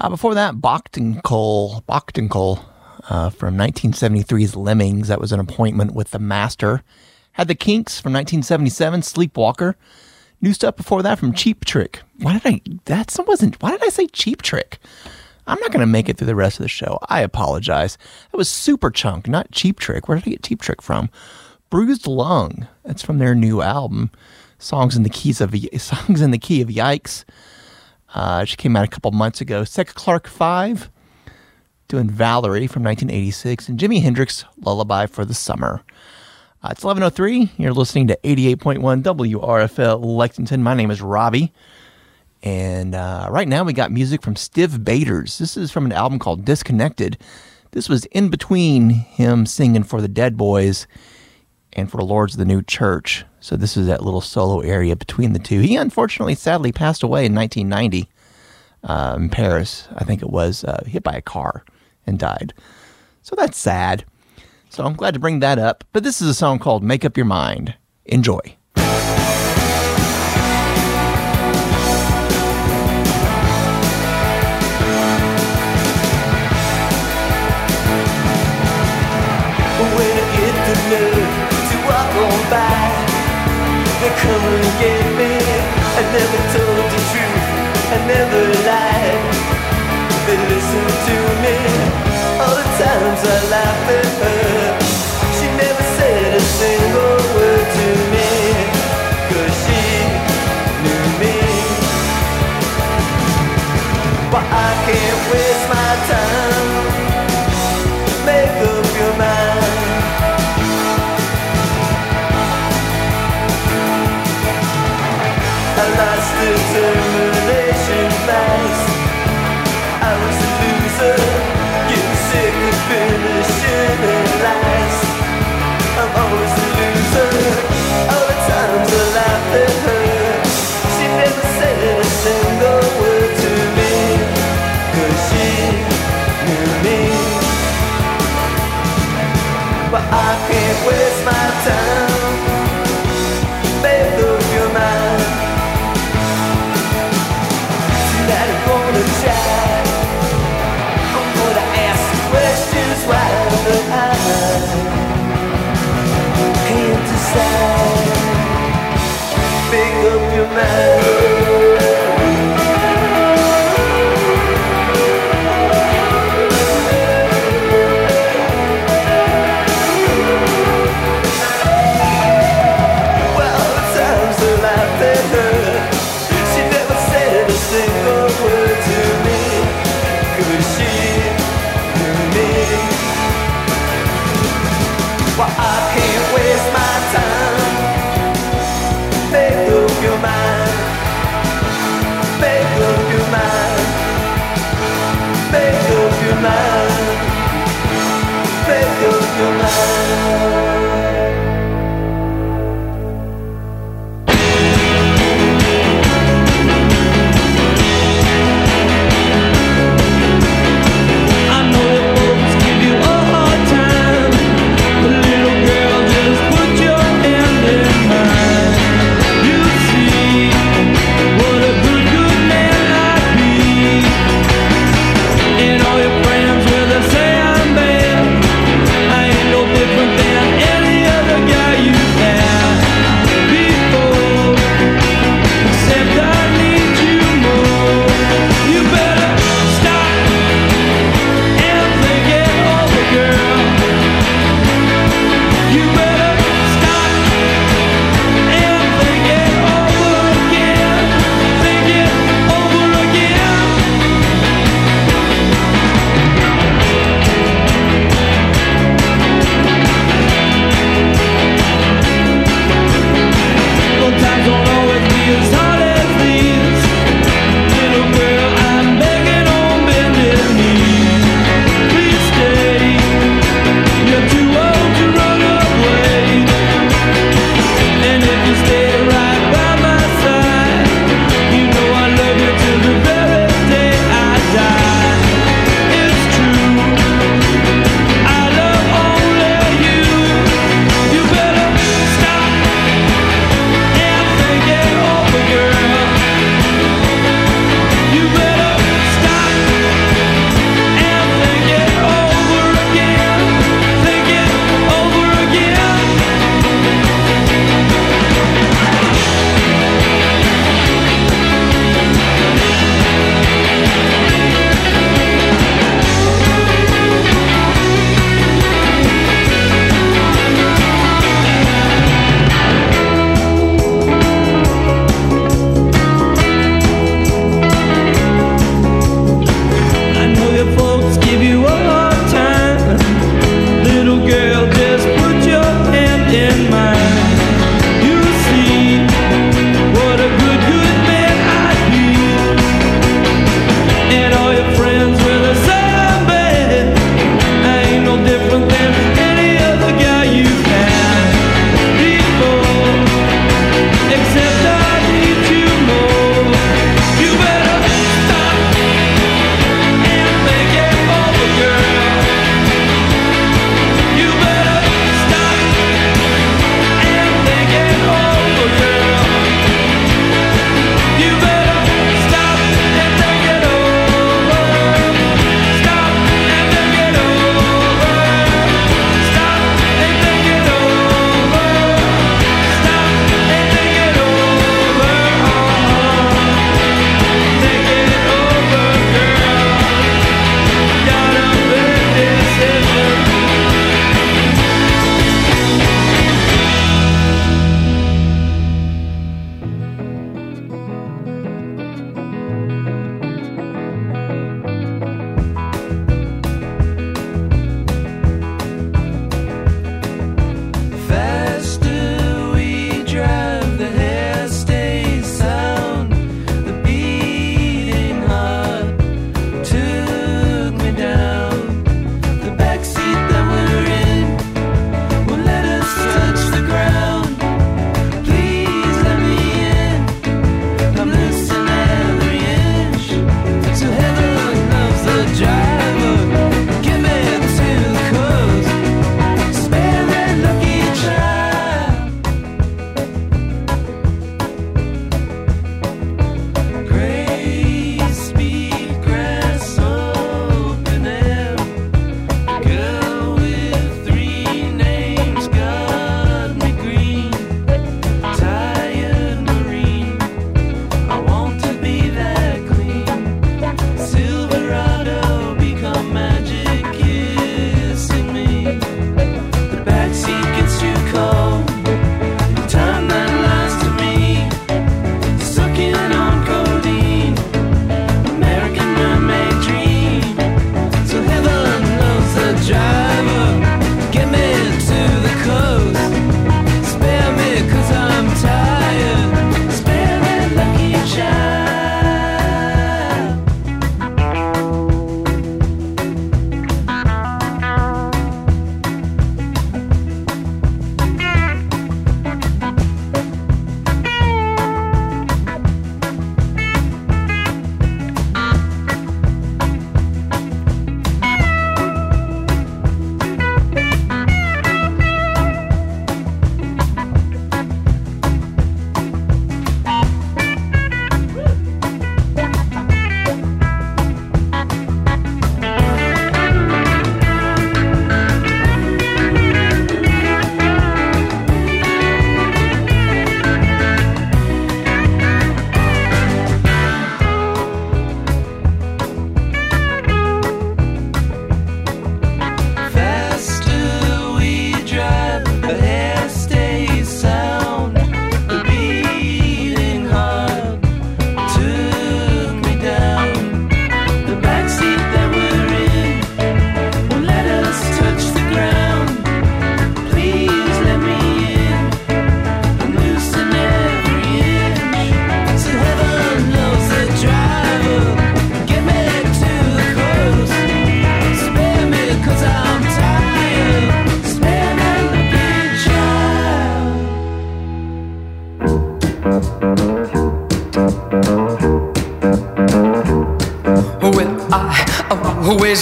Speaker 4: Uh, before that, Bachdenkel, Bachdenkel uh, from 1973's Lemmings, that was an appointment with the Master. Had the Kinks from 1977, Sleepwalker. New stuff before that from Cheap Trick. Why did I, that wasn't, why did I say Cheap Trick? I'm not going to make it through the rest of the show. I apologize. That was Superchunk, not Cheap Trick. Where did I get Cheap Trick from? Bruised Lung. That's from their new album. Songs in the keys of songs in the key of Yikes. Uh, she came out a couple months ago. Sex Clark Five, doing Valerie from 1986, and Jimi Hendrix Lullaby for the Summer. Uh, it's 11:03. You're listening to 88.1 WRFL Lexington. My name is Robbie. And uh, right now we got music from Stiv Bators. This is from an album called Disconnected. This was in between him singing for the Dead Boys and for the Lords of the New Church. So this is that little solo area between the two. He unfortunately, sadly, passed away in 1990 uh, in Paris. I think it was uh, hit by a car and died. So that's sad. So I'm glad to bring that up. But this is a song called Make Up Your Mind. Enjoy.
Speaker 24: Come and get me. I never told the truth, I never lied. They listen to me all the times I laughed at her. She never said a single word to me, 'cause she knew me. But I can't waste my time. Make But I can't waste my time. Up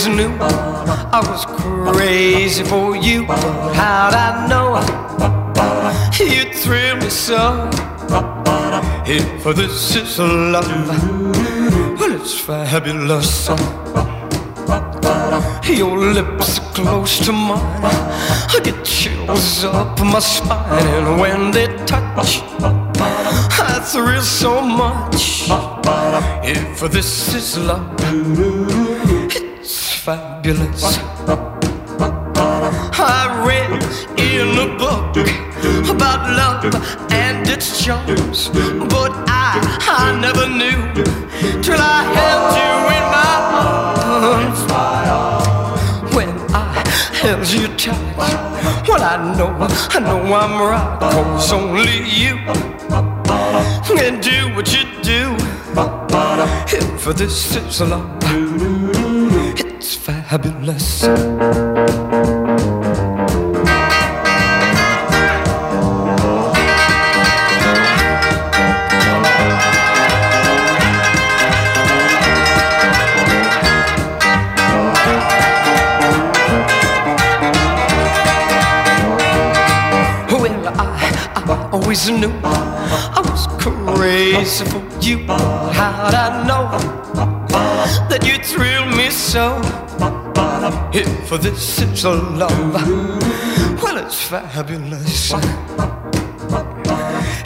Speaker 25: always knew I was crazy for you. How'd I know you'd thrill me so? If this is love, well, it's fabulous. Your lips are close to mine. I get chills up my spine, and when they touch, I thrill so much. If this is love, fabulous. I read in a book about love and its charms, but I, I never knew till I held you in my arms. When I held you tight, well I know, I know I'm right, cause only you can do what you do. If this is love, it's fabulous. Well, I, I always knew I was crazy for If this is a love, well, it's fabulous.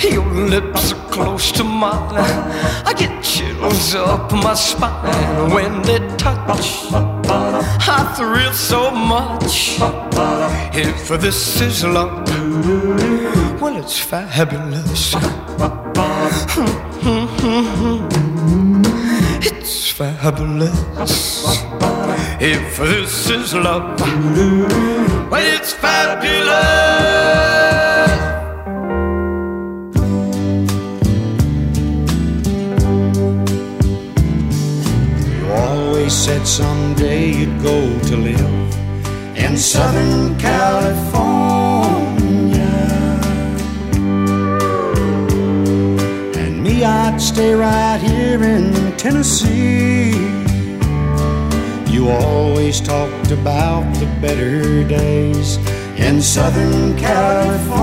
Speaker 25: Your lips are close to mine. I get chills up my spine when they touch. I thrill so much. If this is love, well, it's fabulous. It's fabulous. If this is love, well, it's fabulous.
Speaker 19: You always said someday you'd go to live in Southern California. And me, I'd stay right here in Tennessee. Always talked about the better days in Southern California.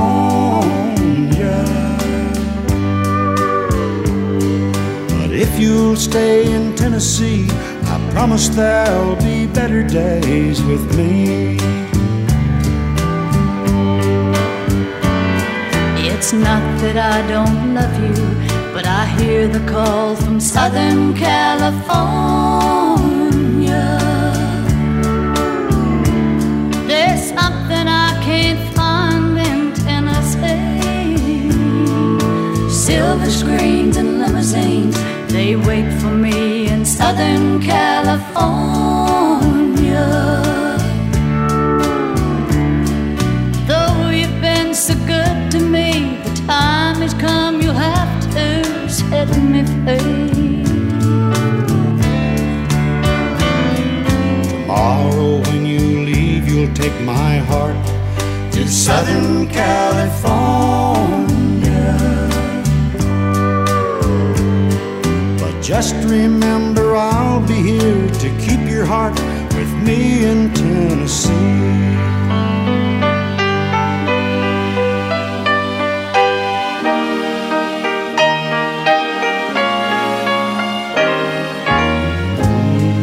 Speaker 19: But if you'll stay in Tennessee, I promise there'll be better days with me.
Speaker 26: It's not that I don't love you, but I hear the call from Southern California. Silver and limousines, they wait for me in Southern California. Though you've been so good to me, the time has come you'll have to set me free.
Speaker 19: Tomorrow when you leave, you'll take my heart to Southern California. Just remember, I'll be here to keep your heart with me in Tennessee.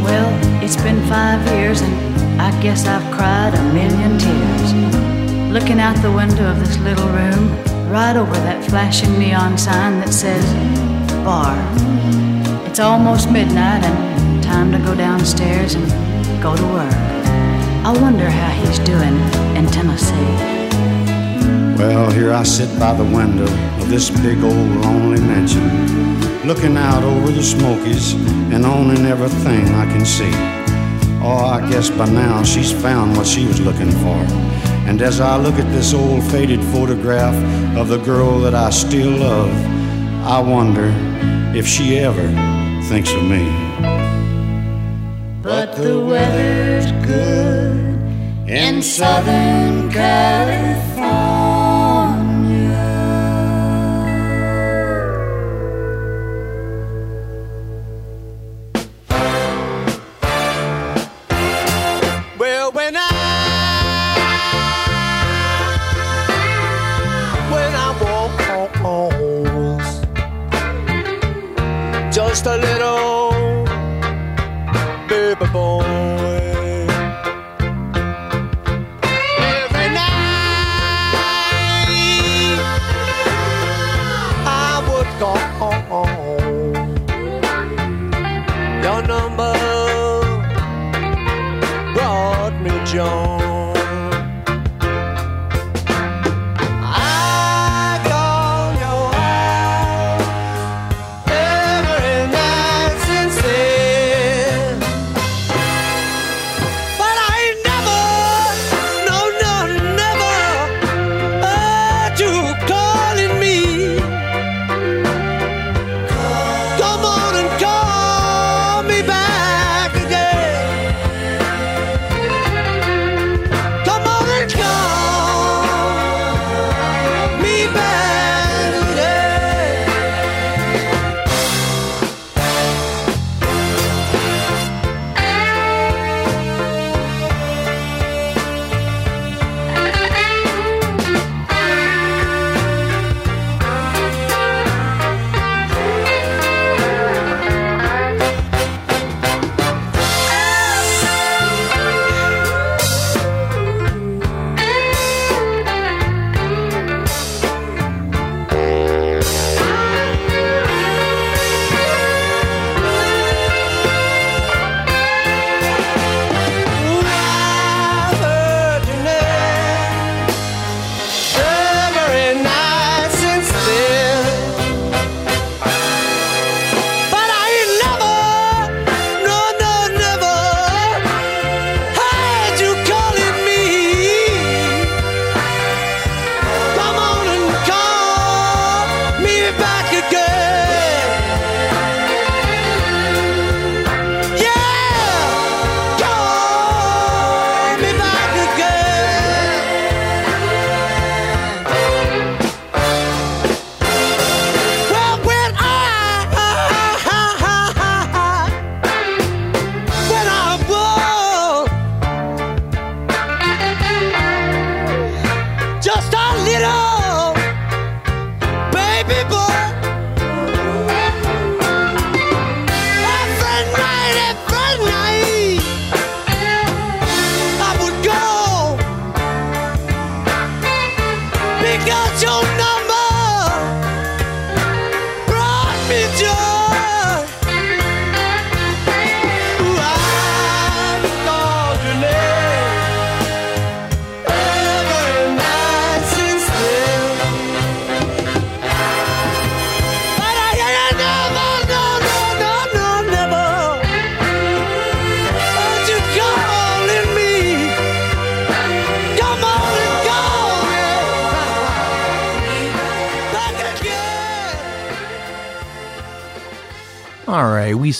Speaker 26: Well, it's been five years, and I guess I've cried a million tears. Looking out the window of this little room, right over that flashing neon sign that says bar. It's almost midnight and time to go downstairs and go to work. I wonder how he's doing in Tennessee.
Speaker 19: Well, here I sit by the window of this big old lonely mansion, looking out over the Smokies and owning everything I can see. Oh, I guess by now she's found what she was looking for. And as I look at this old faded photograph of the girl that I still love, I wonder if she ever thinks of me.
Speaker 26: But the weather's good in Southern California.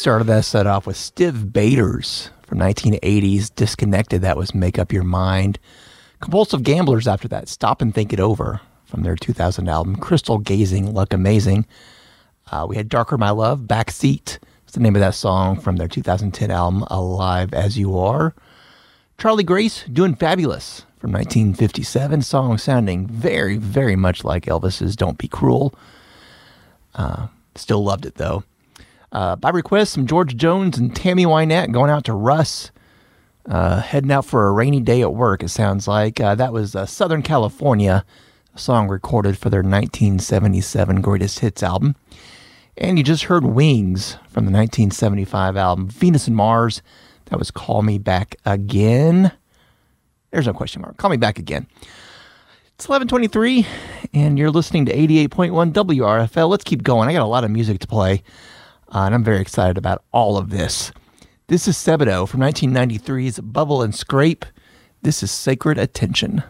Speaker 4: Started that set off with Stiv Bators from 1980s. Disconnected, that was Make Up Your Mind. Compulsive Gamblers after that, Stop and Think It Over from their 2000 album, Crystal Gazing, Luck Amazing. Uh, we had Darker My Love, Backseat. That's the name of that song from their 2010 album, Alive As You Are. Charlie Gracie, Doing Fabulous from 1957, song sounding very, very much like Elvis's Don't Be Cruel. Uh, still loved it though. Uh, by request, some George Jones and Tammy Wynette going out to Russ. Uh, heading out for a rainy day at work, it sounds like. Uh, that was uh, Southern California, song recorded for their 1977 Greatest Hits album. And you just heard Wings from the 1975 album Venus and Mars. That was Call Me Back Again. There's no question mark. Call Me Back Again. It's 1123, and you're listening to 88.1 WRFL. Let's keep going. I got a lot of music to play, uh, and I'm very excited about all of this. This is Sebadoh from 1993's Bubble and Scrape. This is Sacred Attention.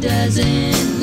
Speaker 27: Doesn't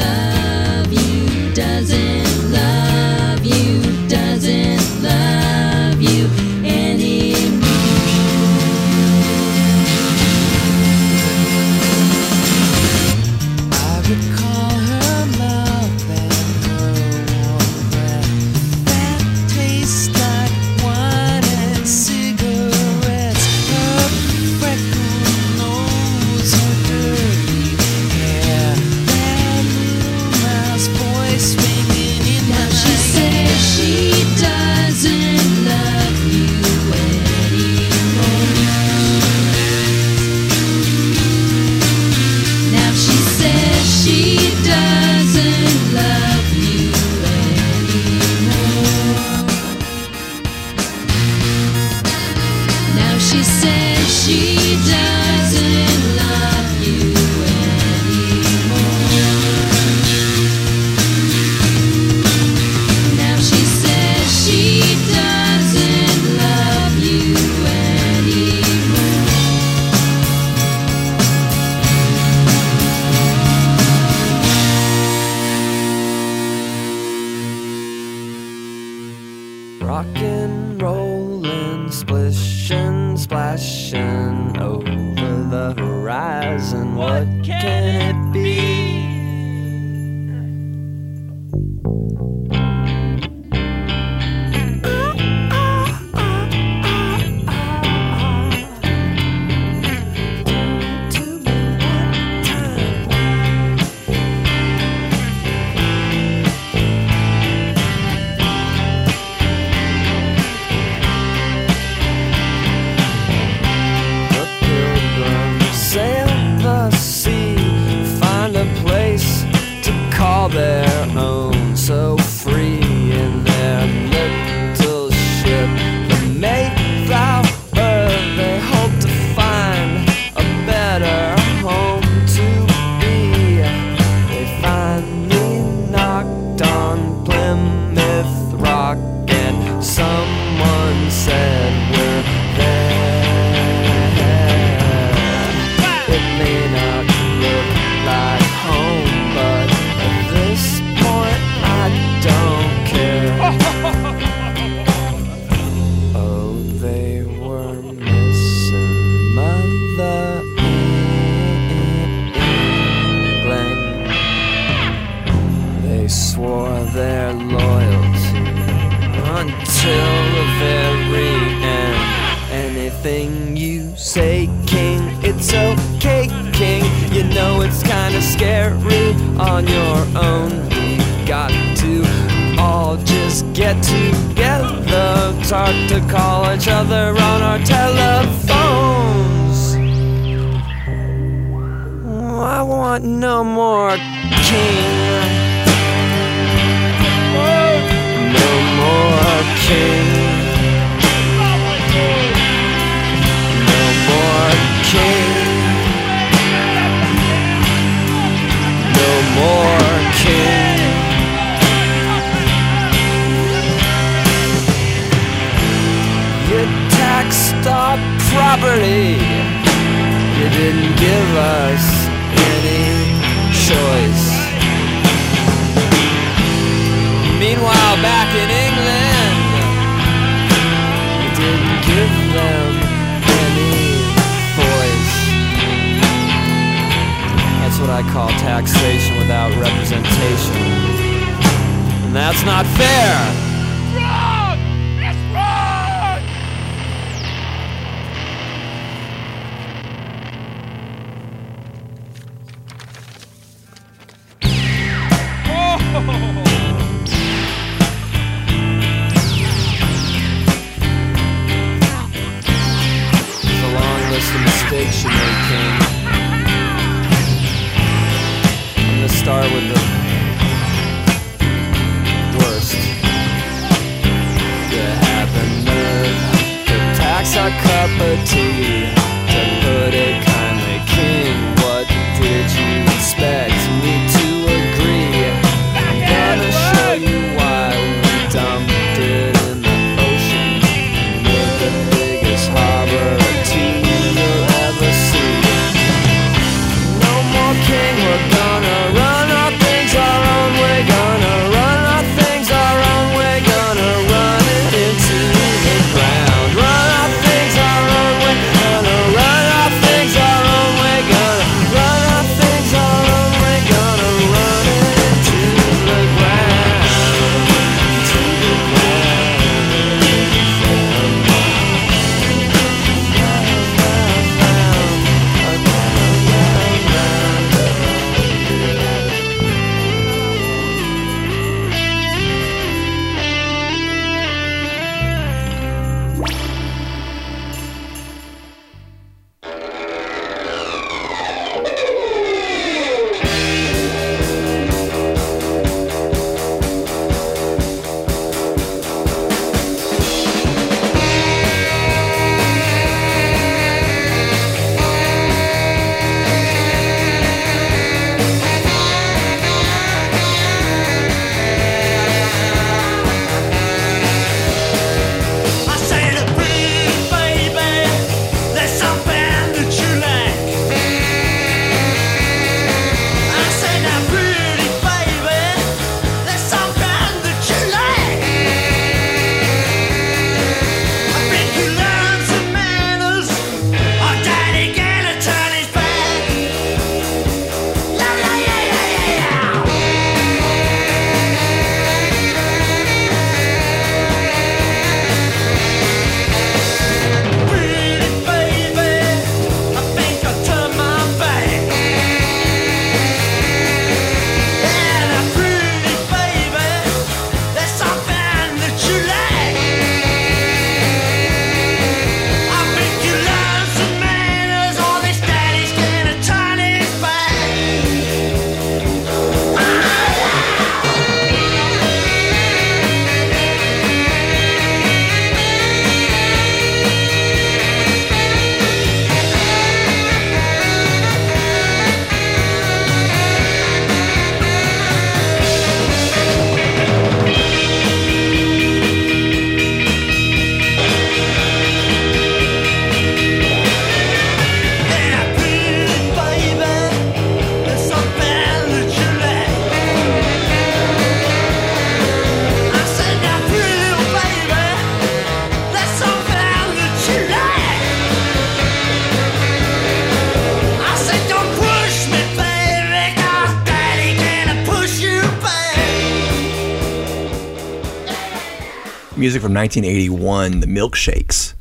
Speaker 4: Music from 1981, The Milkshakes,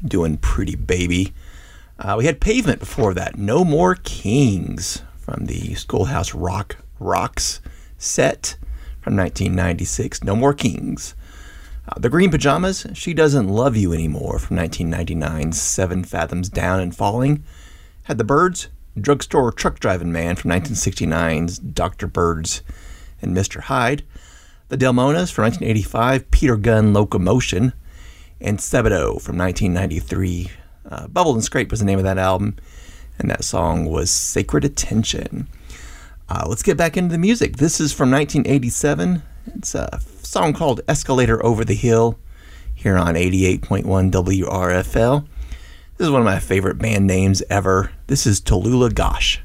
Speaker 4: doing Pretty Baby. Uh, we had Pavement before that, No More Kings from the Schoolhouse Rock Rocks set from 1996, No More Kings. Uh, the Green Pajamas, She Doesn't Love You Anymore from 1999, Seven Fathoms Down and Falling. Had the Byrds, Drugstore Truck Driving Man from 1969's Dr. Byrds and Mr. Hyde. The Delmonas from 1985, Peter Gunn Locomotion, and Sebadoh from 1993. Uh, Bubble and Scrape was the name of that album, and that song was Sacred Attention. Uh, let's get back into the music. This is from 1987. It's a song called Escalator Over the Hill here on 88.1 WRFL. This is one of my favorite band names ever. This is Tallulah Gosh.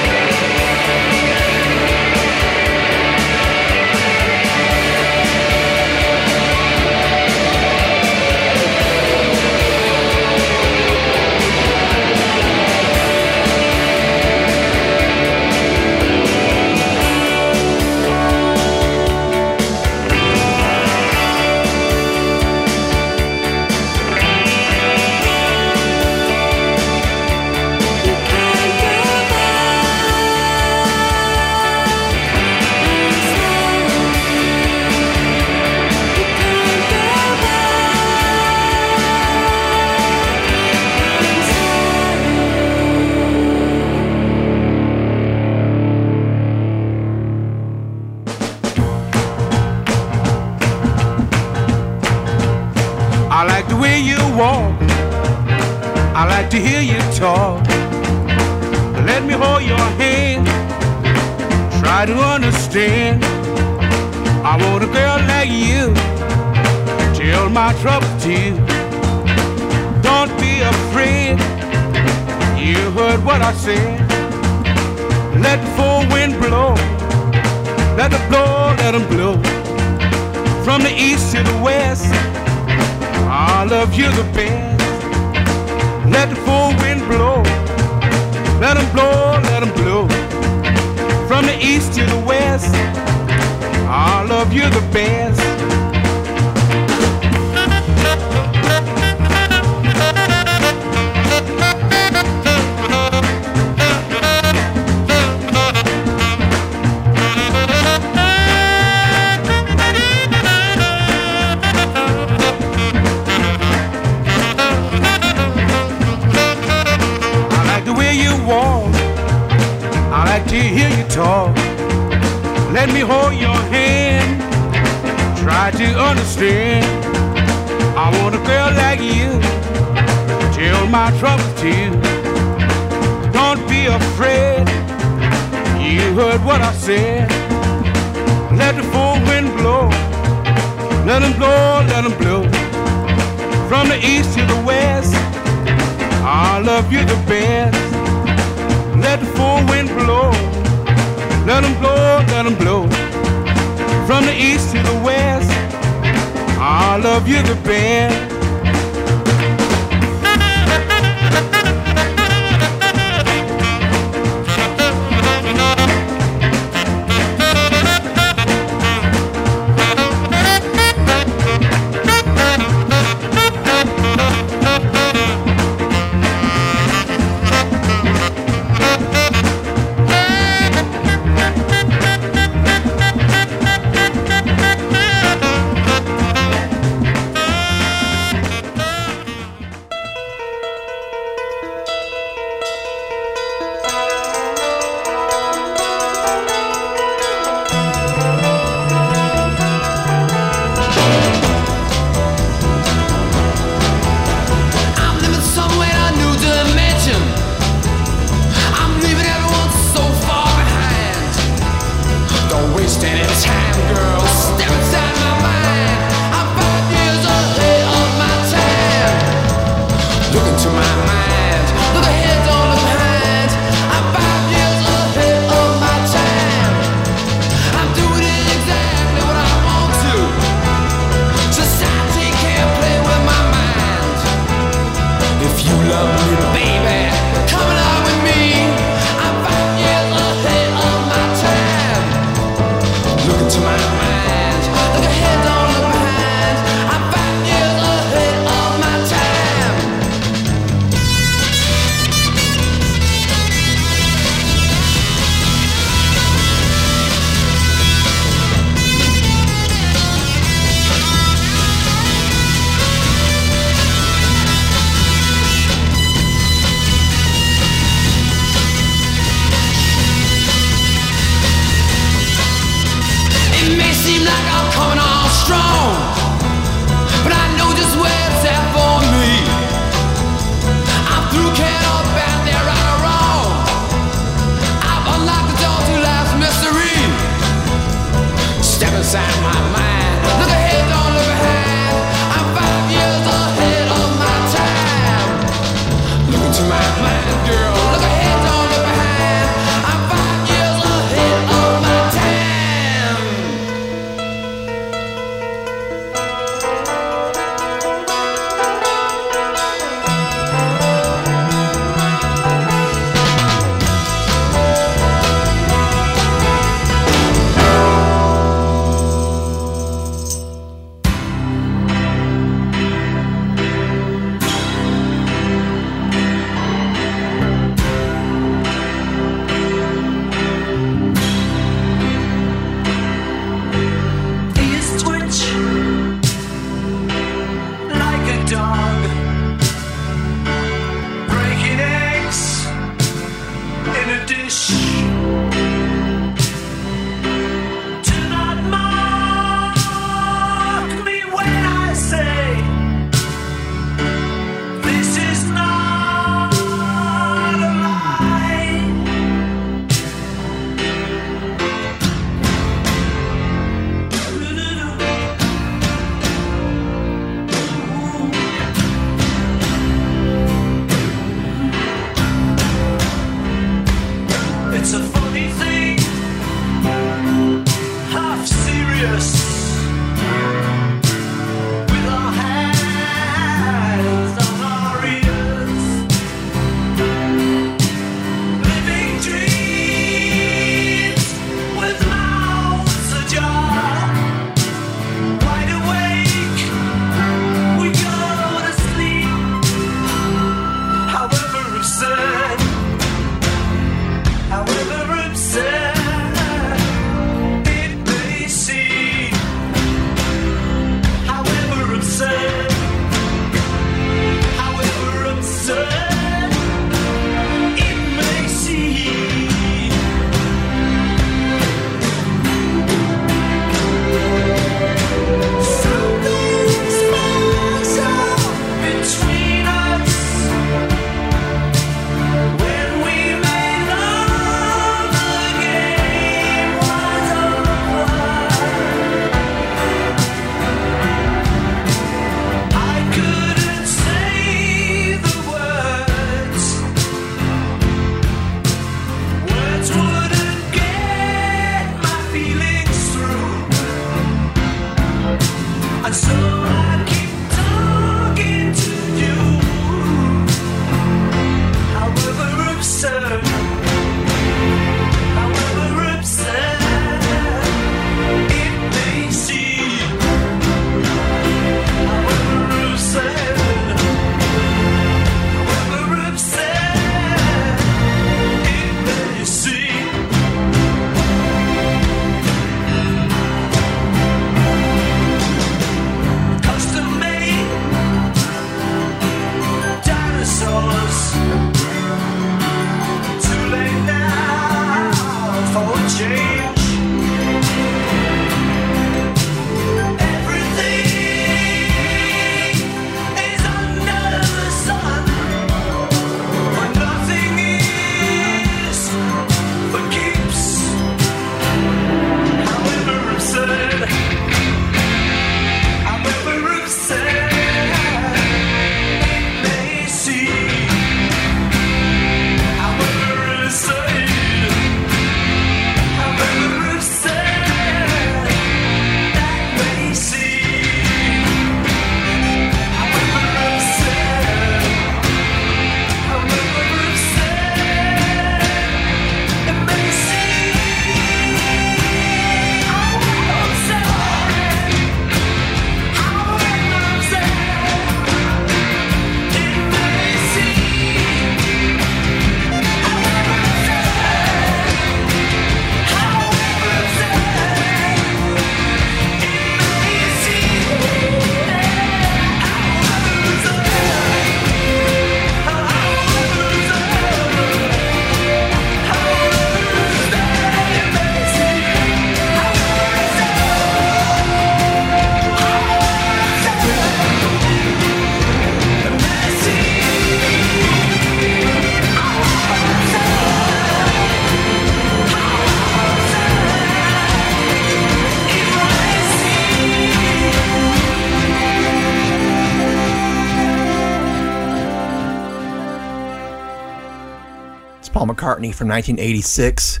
Speaker 4: McCartney from 1986,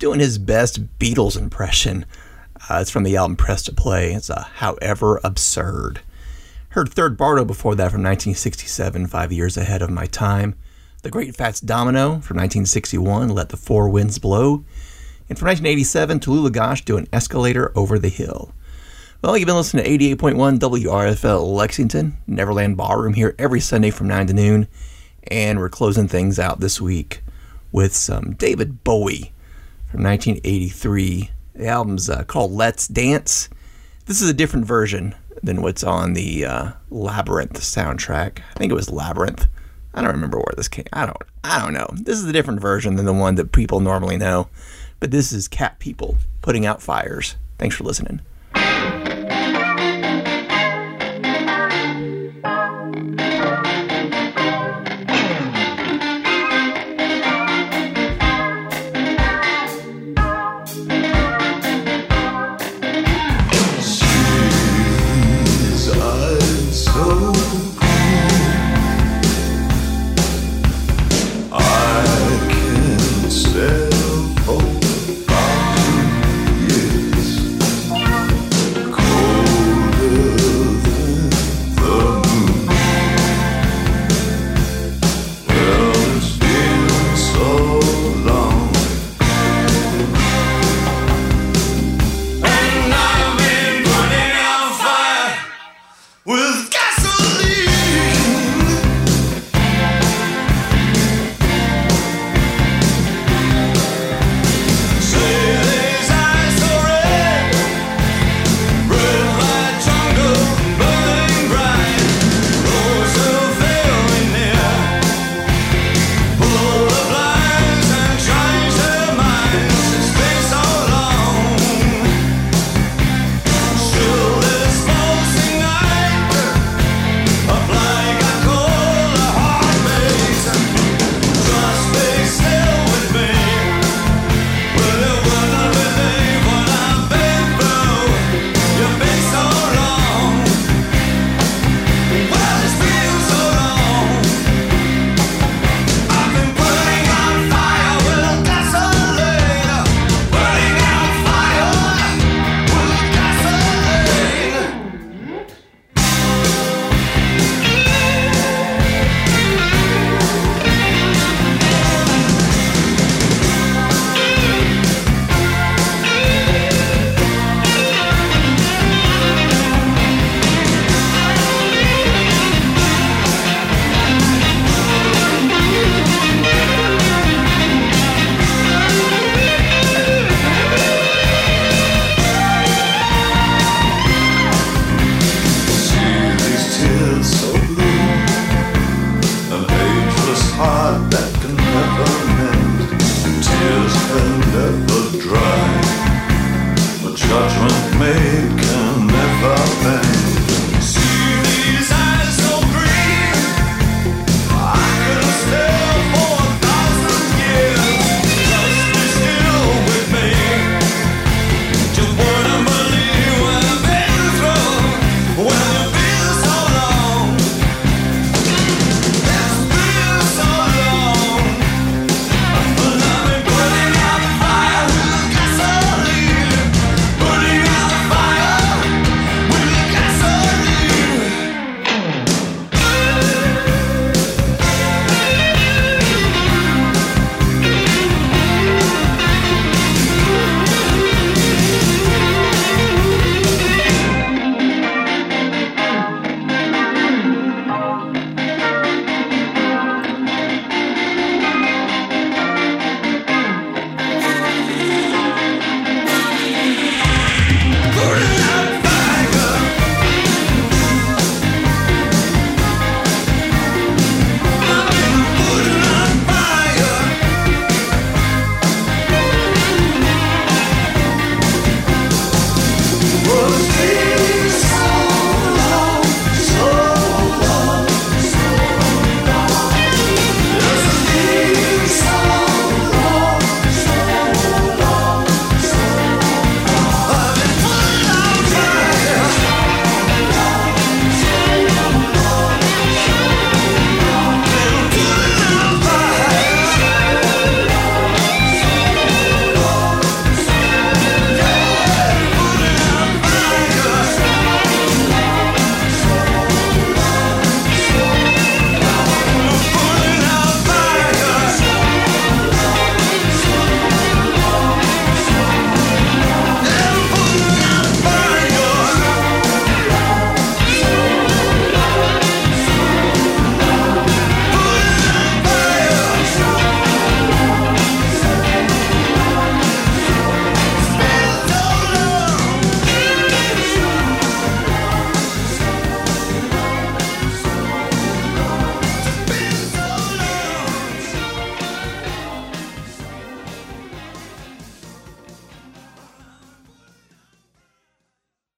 Speaker 4: doing his best Beatles impression. Uh, it's from the album Press to Play. It's a However Absurd. Heard Third Bardo before that from 1967, five years ahead of my time. The Great Fats Domino from 1961, Let the Four Winds Blow. And from 1987, Tallulah Gosh doing Escalator Over the Hill. Well, you've been listening to 88.1 WRFL Lexington, Neverland Ballroom here every Sunday from 9 to noon. And we're closing things out this week with some David Bowie from 1983. The album's uh, called Let's Dance. This is a different version than what's on the uh, Labyrinth soundtrack. I think it was Labyrinth. I don't remember where this came. I don't. I don't know. This is a different version than the one that people normally know. But this is Cat People putting out fires. Thanks for listening.